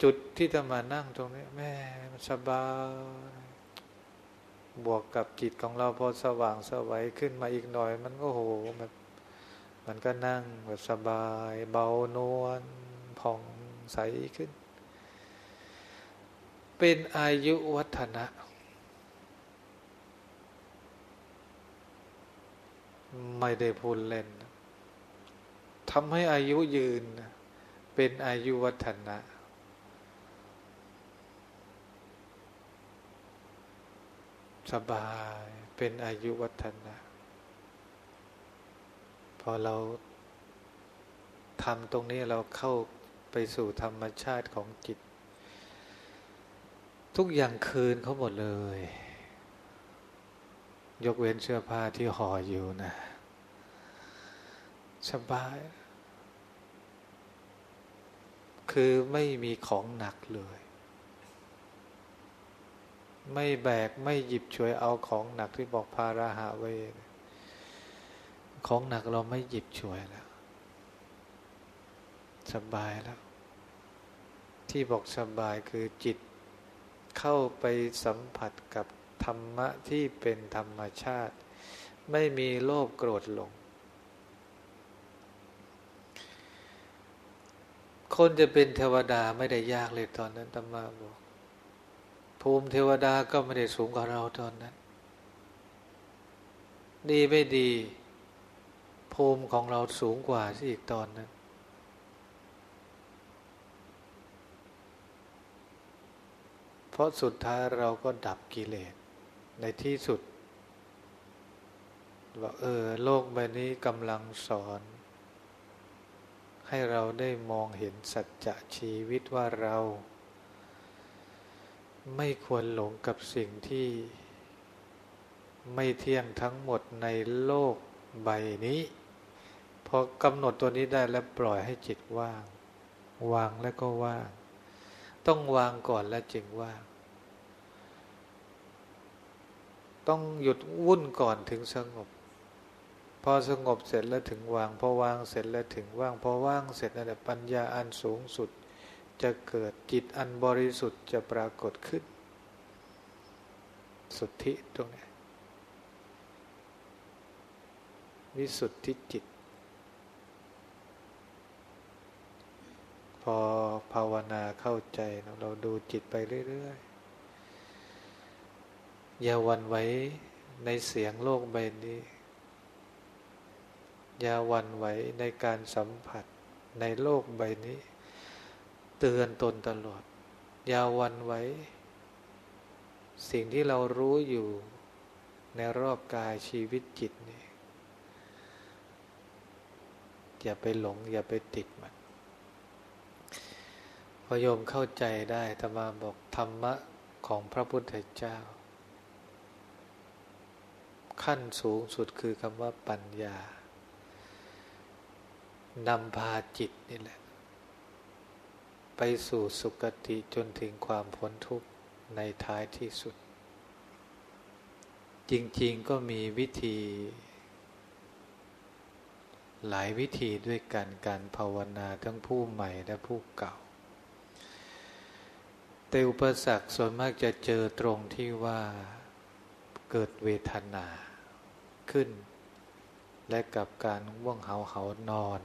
จุดที่จะมานั่งตรงนี้ แม่สบาย บวกกับจิตของเราพอสว่างสวัยขึ้นมาอีกหน่อย มันก็โหมันมันก็นั่งแบบสบาย เบานวลผ่องใสขึ้น เป็นอายุวัฒนะ ไม่ได้พูดเล่นทำให้อายุยืน เป็นอายุวัฒนะ สบายเป็นอายุวัฒนะ พอเราทำตรงนี้เราเข้าไปสู่ธรรมชาติของจิต ทุกอย่างคืนเขาหมดเลย ยกเว้นเสื้อผ้าที่ห่ออยู่นะสบาย คือไม่มีของหนักเลย ไม่แบกไม่หยิบช่วยเอาของหนักที่บอกพาราหาเวของหนักเราไม่หยิบช่วยแล้ว สบายแล้ว ที่บอกสบายคือจิตเข้าไปสัมผัสกับธรรมะที่เป็นธรรมชาติ ไม่มีโลภโกรธหลง คนจะเป็นเทวดาไม่ได้ยากเลยตอนนั้นธรรมาบอก ภูมิเทวดาก็ไม่ได้สูงกว่าเราตอนนั้น ดีไม่ดี ภูมิของเราสูงกว่าสิอีกตอนนั้น เพราะสุดท้ายเราก็ดับกิเลสในที่สุดว่าเออ โลกใบนี้กำลังสอน ให้เราได้มองเห็นสัจจะชีวิตว่าเรา ไม่ควรหลงกับสิ่งที่ไม่เที่ยงทั้งหมดในโลกใบนี้ พอกำหนดตัวนี้ได้แล้วปล่อยให้จิตว่าง วางแล้วก็ว่าง ต้องวางก่อนแล้วจึงว่าง ต้องหยุดวุ่นก่อนถึงสงบ พอสงบเสร็จแล้วถึงวาง พอวางเสร็จแล้วถึงว่าง พอว่างเสร็จนั่นแหละปัญญาอันสูงสุด จะเกิดจิตอันบริสุทธิ์จะปรากฏขึ้น สุทธิตรงนี้วิสุทธิจิต พอภาวนาเข้าใจเราดูจิตไปเรื่อยๆ อย่าวันไว้ในเสียงโลกใบนี้ อย่าวันไว้ในการสัมผัสในโลกใบนี้ เตือนตนตลอด อย่าวันไว้ สิ่งที่เรารู้อยู่ในรอบกายชีวิตจิตนี่อย่าไปหลง อย่าไปติดมันพอโยมเข้าใจได้ธรรมาบอกธรรมะของพระพุทธเจ้า ขั้นสูงสุดคือคำว่าปัญญานำพาจิตนี่แหละ ไปสู่สุคติจนถึงความพ้นทุกข์ในท้ายที่สุด จริงๆก็มีวิธี หลายวิธีด้วยกันการภาวนาทั้งผู้ใหม่และผู้เก่า แต่อุปสรรคส่วนมากจะเจอตรงที่ว่าเกิดเวทนาขึ้น และกับการว่วงเหาเหานอน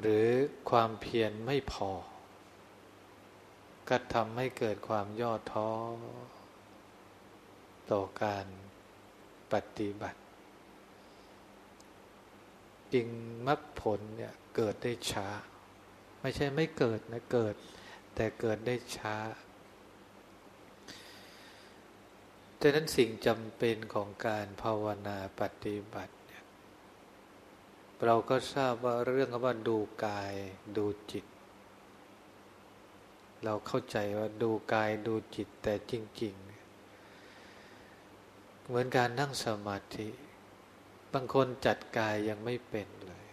หรือความเพียรไม่พอ ก็ทำให้เกิดความย่อท้อ ต่อการปฏิบัติ จริงมรรคผลเนี่ยเกิดได้ช้า ไม่ใช่ไม่เกิดนะเกิด แต่เกิดได้ช้าดังนั้นสิ่งจำเป็นของการภาวนาปฏิบัติ เราก็ทราบว่าเรื่องว่าดูกายดูจิต เราเข้าใจว่าดูกายดูจิตแต่จริง ๆ เหมือนการนั่งสมาธิ บางคนจัดกายยังไม่เป็นเลย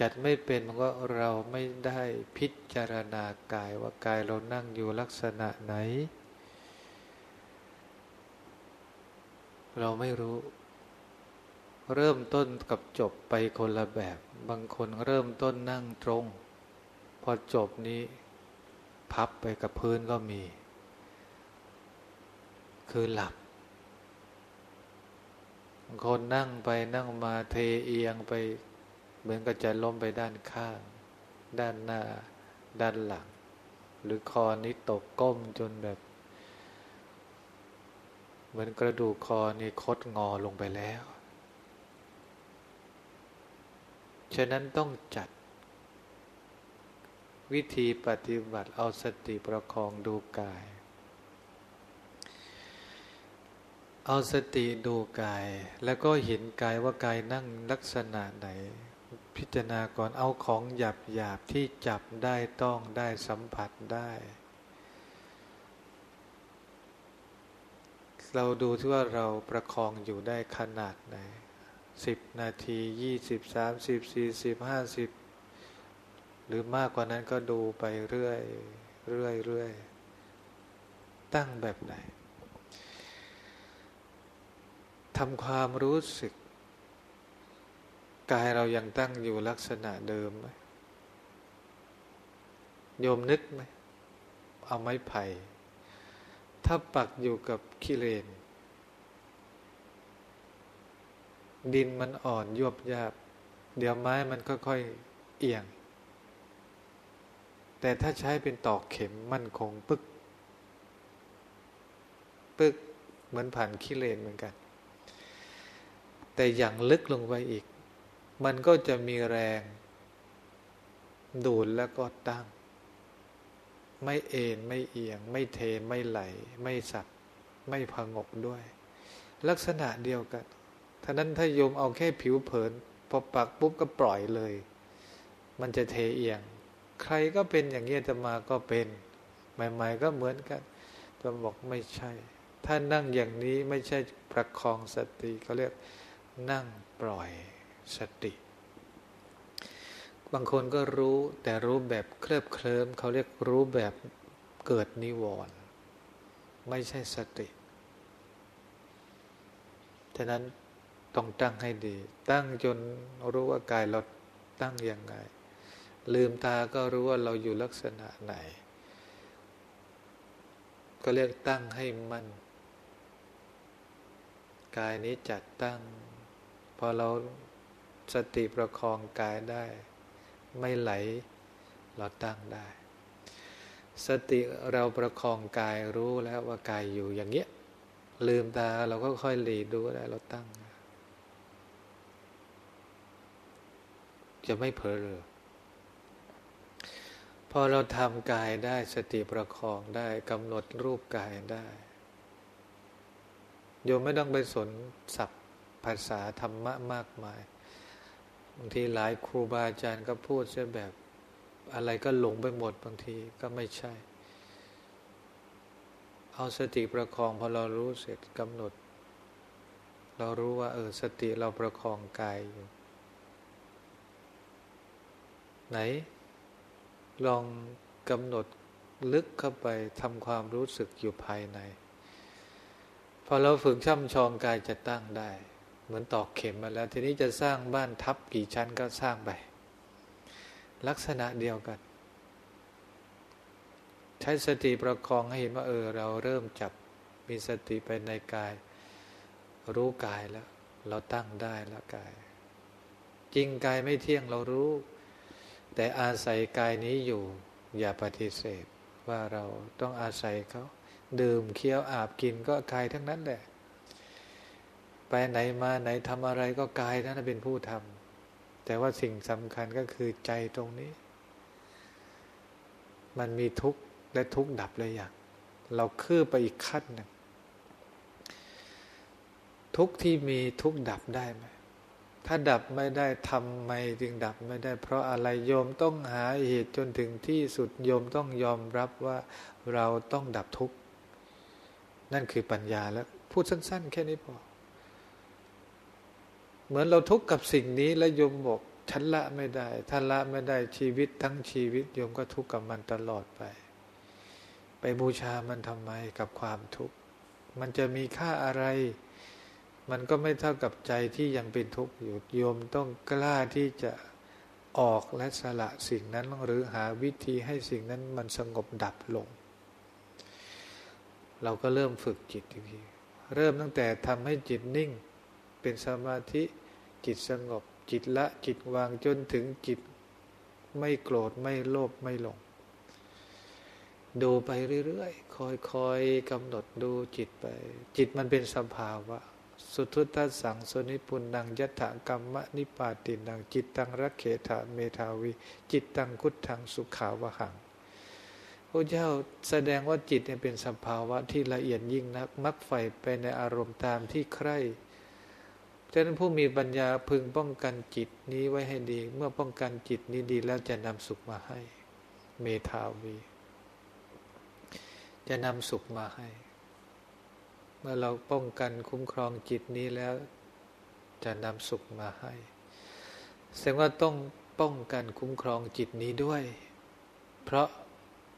จัดไม่เป็นมันก็เราไม่ได้พิจารณากายว่ากายเรานั่งอยู่ลักษณะไหน เราไม่รู้ เริ่มต้นกับจบไปคนละแบบ บางคนเริ่มต้นนั่งตรง พอจบนี้ พับไปกับพื้นก็มี คือหลับบางคนนั่งไปนั่งมาเทเอียงไป เหมือนกับจะล้มไปด้านข้าง ด้านหน้า ด้านหลัง หรือคอนี้ตกก้มจนแบบ เหมือนกระดูกคอนี่คดงอลงไปแล้ว ฉะนั้นต้องจัด วิธีปฏิบัติเอาสติประคองดูกาย เอาสติดูกาย แล้วก็เห็นกายว่ากายนั่งลักษณะไหน พิจารณาก่อนเอาของหยาบหยาบที่จับได้ต้องได้สัมผัสได้ เราดูที่ว่าเราประคองอยู่ได้ขนาดไหน สิบนาทียี่สิบสามสิบสี่สิบห้าสิบหรือมากกว่านั้นก็ดูไปเรื่อยเรื่อยเรื่อยตั้งแบบไหนทำความรู้สึก กายเรายังตั้งอยู่ลักษณะเดิมไหมโยมนึกไหมเอาไม้ไผ่ถ้าปักอยู่กับกิเลน ดินมันอ่อนยวบยาบ เดี๋ยวไม้มันค่อยๆเอียง แต่ถ้าใช้เป็นตอกเข็มมั่นคงปึก ปึกเหมือนผ่านขี้เลนเหมือนกัน แต่อย่างลึกลงไปอีก มันก็จะมีแรง ดูดแล้วก็ตั้ง ไม่เอ็นไม่เอียง ไม่เทไม่ไหล ไม่สับไม่พงกด้วย ลักษณะเดียวกัน ท่านั้นถ้าโยมเอาแค่ผิวเผิน พอปักปุ๊บก็ปล่อยเลย มันจะเทเอียง ใครก็เป็นอย่างนี้จะมาก็เป็น ใหม่ๆก็เหมือนกันจะบอกไม่ใช่ ถ้านั่งอย่างนี้ไม่ใช่ประคองสติเขาเรียกนั่งปล่อยสติ บางคนก็รู้แต่รู้แบบเคลิบเคลิ้มเขาเรียกรู้แบบเกิดนิวรณ์ไม่ใช่สติ ฉะนั้น ต้องตั้งให้ดี ตั้งจนรู้ว่ากายเราตั้งยังไง ลืมตาก็รู้ว่าเราอยู่ลักษณะไหน ก็เรียกตั้งให้มันกายนี้จัดตั้ง พอเราสติประคองกายได้ ไม่ไหล เราตั้งได้ สติเราประคองกายรู้แล้วว่ากายอยู่อย่างเงี้ยลืมตาเราก็ค่อยหลีดูได้เราตั้ง จะไม่เผลอเลยพอเราทำกายได้สติประคองได้กำหนดรูปกายได้โยมไม่ต้องไปสนศัพท์ภาษาธรรมะมากมายบางทีหลายครูบาอาจารย์ก็พูดเสียแบบอะไรก็หลงไปหมดบางทีก็ไม่ใช่ เอาสติประคองพอเรารู้เสร็จกำหนด เรารู้ว่าเออสติเราประคองกายอยู่ ไหน ลองกำหนดลึกเข้าไปทำความรู้สึกอยู่ภายใน พอเราฝึกช่ำชองกายจะตั้งได้ เหมือนตอกเข็มมาแล้ว ทีนี้จะสร้างบ้านทับกี่ชั้นก็สร้างไป ลักษณะเดียวกัน ใช้สติประคองให้เห็นว่าเออ เราเริ่มจับมีสติไปในกาย รู้กายแล้ว เราตั้งได้แล้วกาย จริงกายไม่เที่ยงเรารู้ แต่อาศัยกายนี้อยู่ อย่าปฏิเสธ ว่าเราต้องอาศัยเขา ดื่มเคี้ยวอาบกินก็กายทั้งนั้นแหละ ไปไหนมาไหนทำอะไรก็กายนั้นเป็นผู้ทำแต่ว่าสิ่งสำคัญก็คือใจตรงนี้ มันมีทุกข์และทุกข์ดับเลยอย่างเราคืบไปอีกขั้นหนึ่งทุกที่มีทุกดับได้ไหม ถ้าดับไม่ได้ทำไมจึงดับไม่ได้ เพราะอะไรโยมต้องหาเหตุจนถึงที่สุดโยมต้องยอมรับว่าเราต้องดับทุกข์นั่นคือปัญญาแล้วพูดสั้น ๆ แค่นี้พอ เหมือนเราทุกข์กับสิ่งนี้แล้วโยมบอกฉันละไม่ได้ถ้าละไม่ได้ชีวิตทั้งชีวิตโยมก็ทุกข์กับมันตลอดไป ไปบูชามันทำไมกับความทุกข์มันจะมีค่าอะไร มันก็ไม่เท่ากับใจที่ยังเป็นทุกข์อยู่โยมต้องกล้าที่จะออกและสละสิ่งนั้นหรือหาวิธีให้สิ่งนั้นมันสงบดับลง เราก็เริ่มฝึกจิตที เริ่มตั้งแต่ทำให้จิตนิ่ง เป็นสมาธิจิตสงบ จิตละจิตวางจนถึงจิตไม่โกรธไม่โลภไม่หลง ดูไปเรื่อยๆคอยๆกำหนดดูจิตไป จิตมันเป็นสภาวะ สุทุทัสสังสนิปุนังยัตถกรรมนิปาตินังจิตตังรักเขถาเมทาวีจิตตังคุดทังสุขาวหังพระเจ้าแสดงว่าจิตเนี่ยเป็นสภาวะที่ละเอียดยิ่งนักมักใฝ่ไปในอารมณ์ตามที่ใคร่ฉะนั้นผู้มีปัญญาพึงป้องกันจิตนี้ไว้ให้ดี เมื่อป้องกันจิตนี้ดีแล้วจะนำสุขมาให้ เมทาวี จะนำสุขมาให้ มื่อเราป้องกันคุ้มครองจิตนี้แล้วจะนำสุขมาให้ แสดงว่าต้องป้องกันคุ้มครองจิตนี้ด้วย เพราะ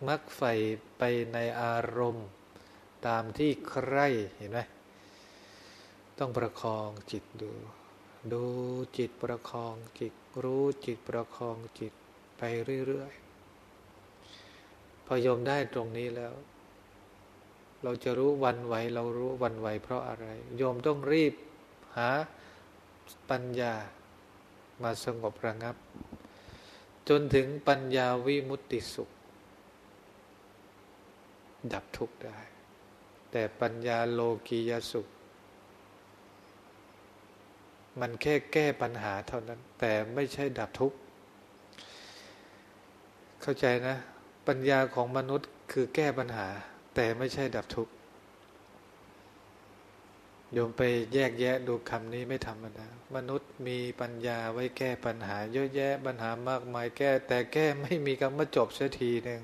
มักใฝ่ไปในอารมณ์ตามที่ใครเห็นไหมต้องประคองจิตดู ดูจิตประคองจิต รู้จิตประคองจิตไปเรื่อยๆ พอยมได้ตรงนี้แล้ว เราจะรู้วันไหว เรารู้วันไหว เพราะอะไร โยมต้องรีบหาปัญญามาสงบระงับ จนถึงปัญญาวิมุตติสุข ดับทุกข์ได้ แต่ปัญญาโลกียสุข มันแค่แก้ปัญหาเท่านั้น แต่ไม่ใช่ดับทุกข์เข้าใจนะ ปัญญาของมนุษย์คือแก้ปัญหา แต่ไม่ใช่ดับทุกข์โยมไปแยกแยะดูคำนี้ไม่ธรรมดามนุษย์มีปัญญาไว้แก้ปัญหา เยอะแยะปัญหามากมายแก้ แต่แก้ไม่มีคำว่าจบสียทีหนึ่ง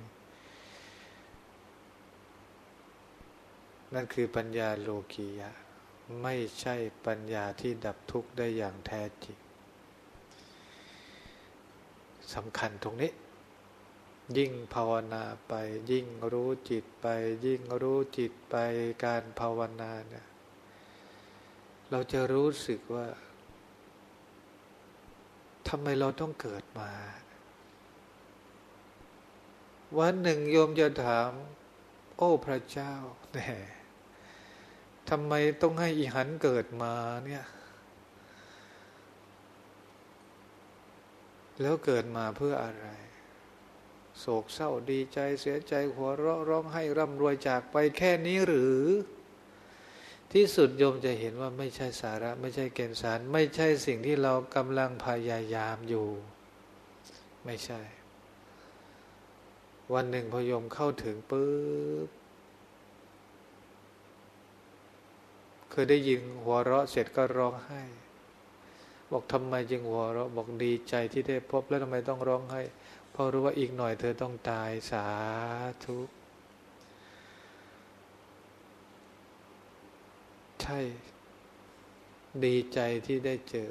นั่นคือปัญญาโลกียะ ไม่ใช่ปัญญาที่ดับทุกข์ได้อย่างแท้จริงสำคัญตรงนี้ ยิ่งภาวนาไป ยิ่งรู้จิตไป ยิ่งรู้จิตไปการภาวนาเนี่ยเราจะรู้สึกว่าทำไมเราต้องเกิดมา วันหนึ่งโยมจะถาม โอ้พระเจ้าแน่ทำไมต้องให้อีหันเกิดมาเนี่ย แล้วเกิดมาเพื่ออะไร โศกเศร้าดีใจเสียใจหัวเราะร้องให้ร่ำรวยจากไปแค่นี้หรือ ที่สุดโยมจะเห็นว่าไม่ใช่สาระ ไม่ใช่เกณฑ์สาร ไม่ใช่สิ่งที่เรากำลังพยายามอยู่ ไม่ใช่ วันหนึ่งพอยมเข้าถึงปุ๊บเคยได้ยินหัวเราะเสร็จก็ร้องไห้ บอกทำไมจึงหัวเราะบอกดีใจที่ได้พบแล้วทำไมต้องร้องไห้ เพราะรู้ว่าอีกหน่อยเธอต้องตายสาธุ ใช่ ดีใจที่ได้เจอ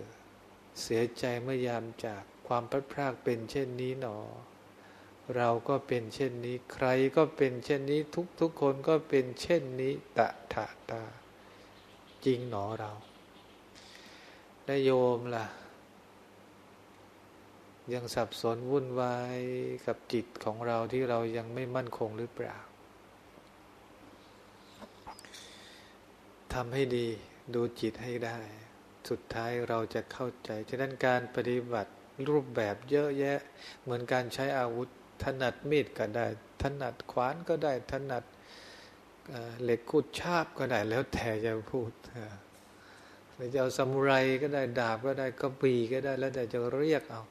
เสียใจเมื่อยามจากความพัดพรากเป็นเช่นนี้หนอ เราก็เป็นเช่นนี้ ใครก็เป็นเช่นนี้ ทุกทุกคนก็เป็นเช่นนี้ตะถะตา จริงหนอเรา ได้โยมล่ะ ยังสับสนวุ่นวายกับจิตของเราที่เรายังไม่มั่นคงหรือเปล่าทำให้ดีดูจิตให้ได้ สุดท้ายเราจะเข้าใจฉะนั้นการปฏิบัติรูปแบบเยอะแยะ เหมือนการใช้อาวุธ ถนัดมีดก็ได้ ถนัดขวานก็ได้ ถนัดเหล็กคูดชาบก็ได้แล้วแต่จะพูดหรือจะเอาสมุไรก็ได้ดาบก็ได้ก็ปีก็ได้แล้วแต่จะเรียกเอา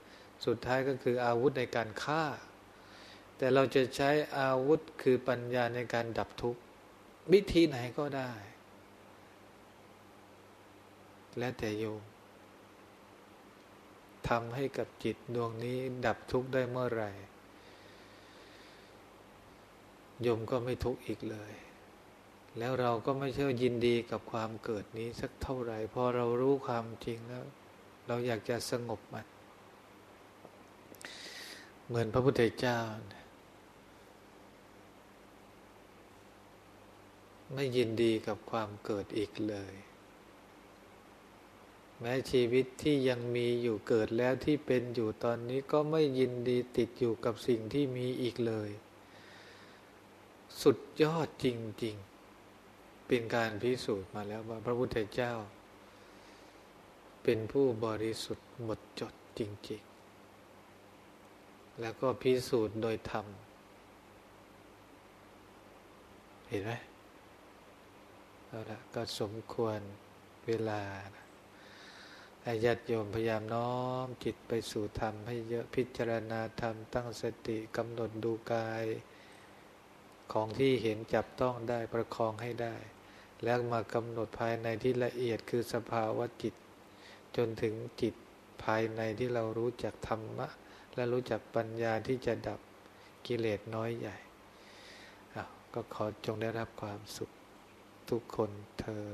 สุดท้ายก็คืออาวุธในการฆ่า แต่เราจะใช้อาวุธคือปัญญาในการดับทุกข์วิธีไหนก็ได้ แล้วแต่โยมทำให้กับจิตดวงนี้ดับทุกข์ได้เมื่อไหร่โยมก็ไม่ทุกข์อีกเลย แล้วเราก็ไม่เชื่อยินดีกับความเกิดนี้สักเท่าไหร่ พอเรารู้ความจริงแล้ว เราอยากจะสงบมัน เหมือนพระพุทธเจ้า ไม่ยินดีกับความเกิดอีกเลย แม้ชีวิตที่ยังมีอยู่เกิดแล้วที่เป็นอยู่ตอนนี้ก็ไม่ยินดีติดอยู่กับสิ่งที่มีอีกเลย สุดยอดจริง ๆ เป็นการพิสูจน์มาแล้วว่าพระพุทธเจ้า เป็นผู้บริสุทธิ์หมดจดจริง ๆ แล้วก็พิสูจน์โดยธรรม เห็นไหมเอาละก็สมควรเวลานะให้ญาติโยมพยายามน้อมจิตไปสู่ธรรม ให้เยอะพิจารณาธรรม ตั้งสติกำหนดดูกาย ของที่เห็นจับต้องได้ประคองให้ได้ แล้วมากำหนดภายในที่ละเอียดคือสภาวะจิต จนถึงจิตภายในที่เรารู้จักธรรมะ และรู้จักปัญญาที่จะดับกิเลสน้อยใหญ่ ก็ขอจงได้รับความสุขทุกคนเทอ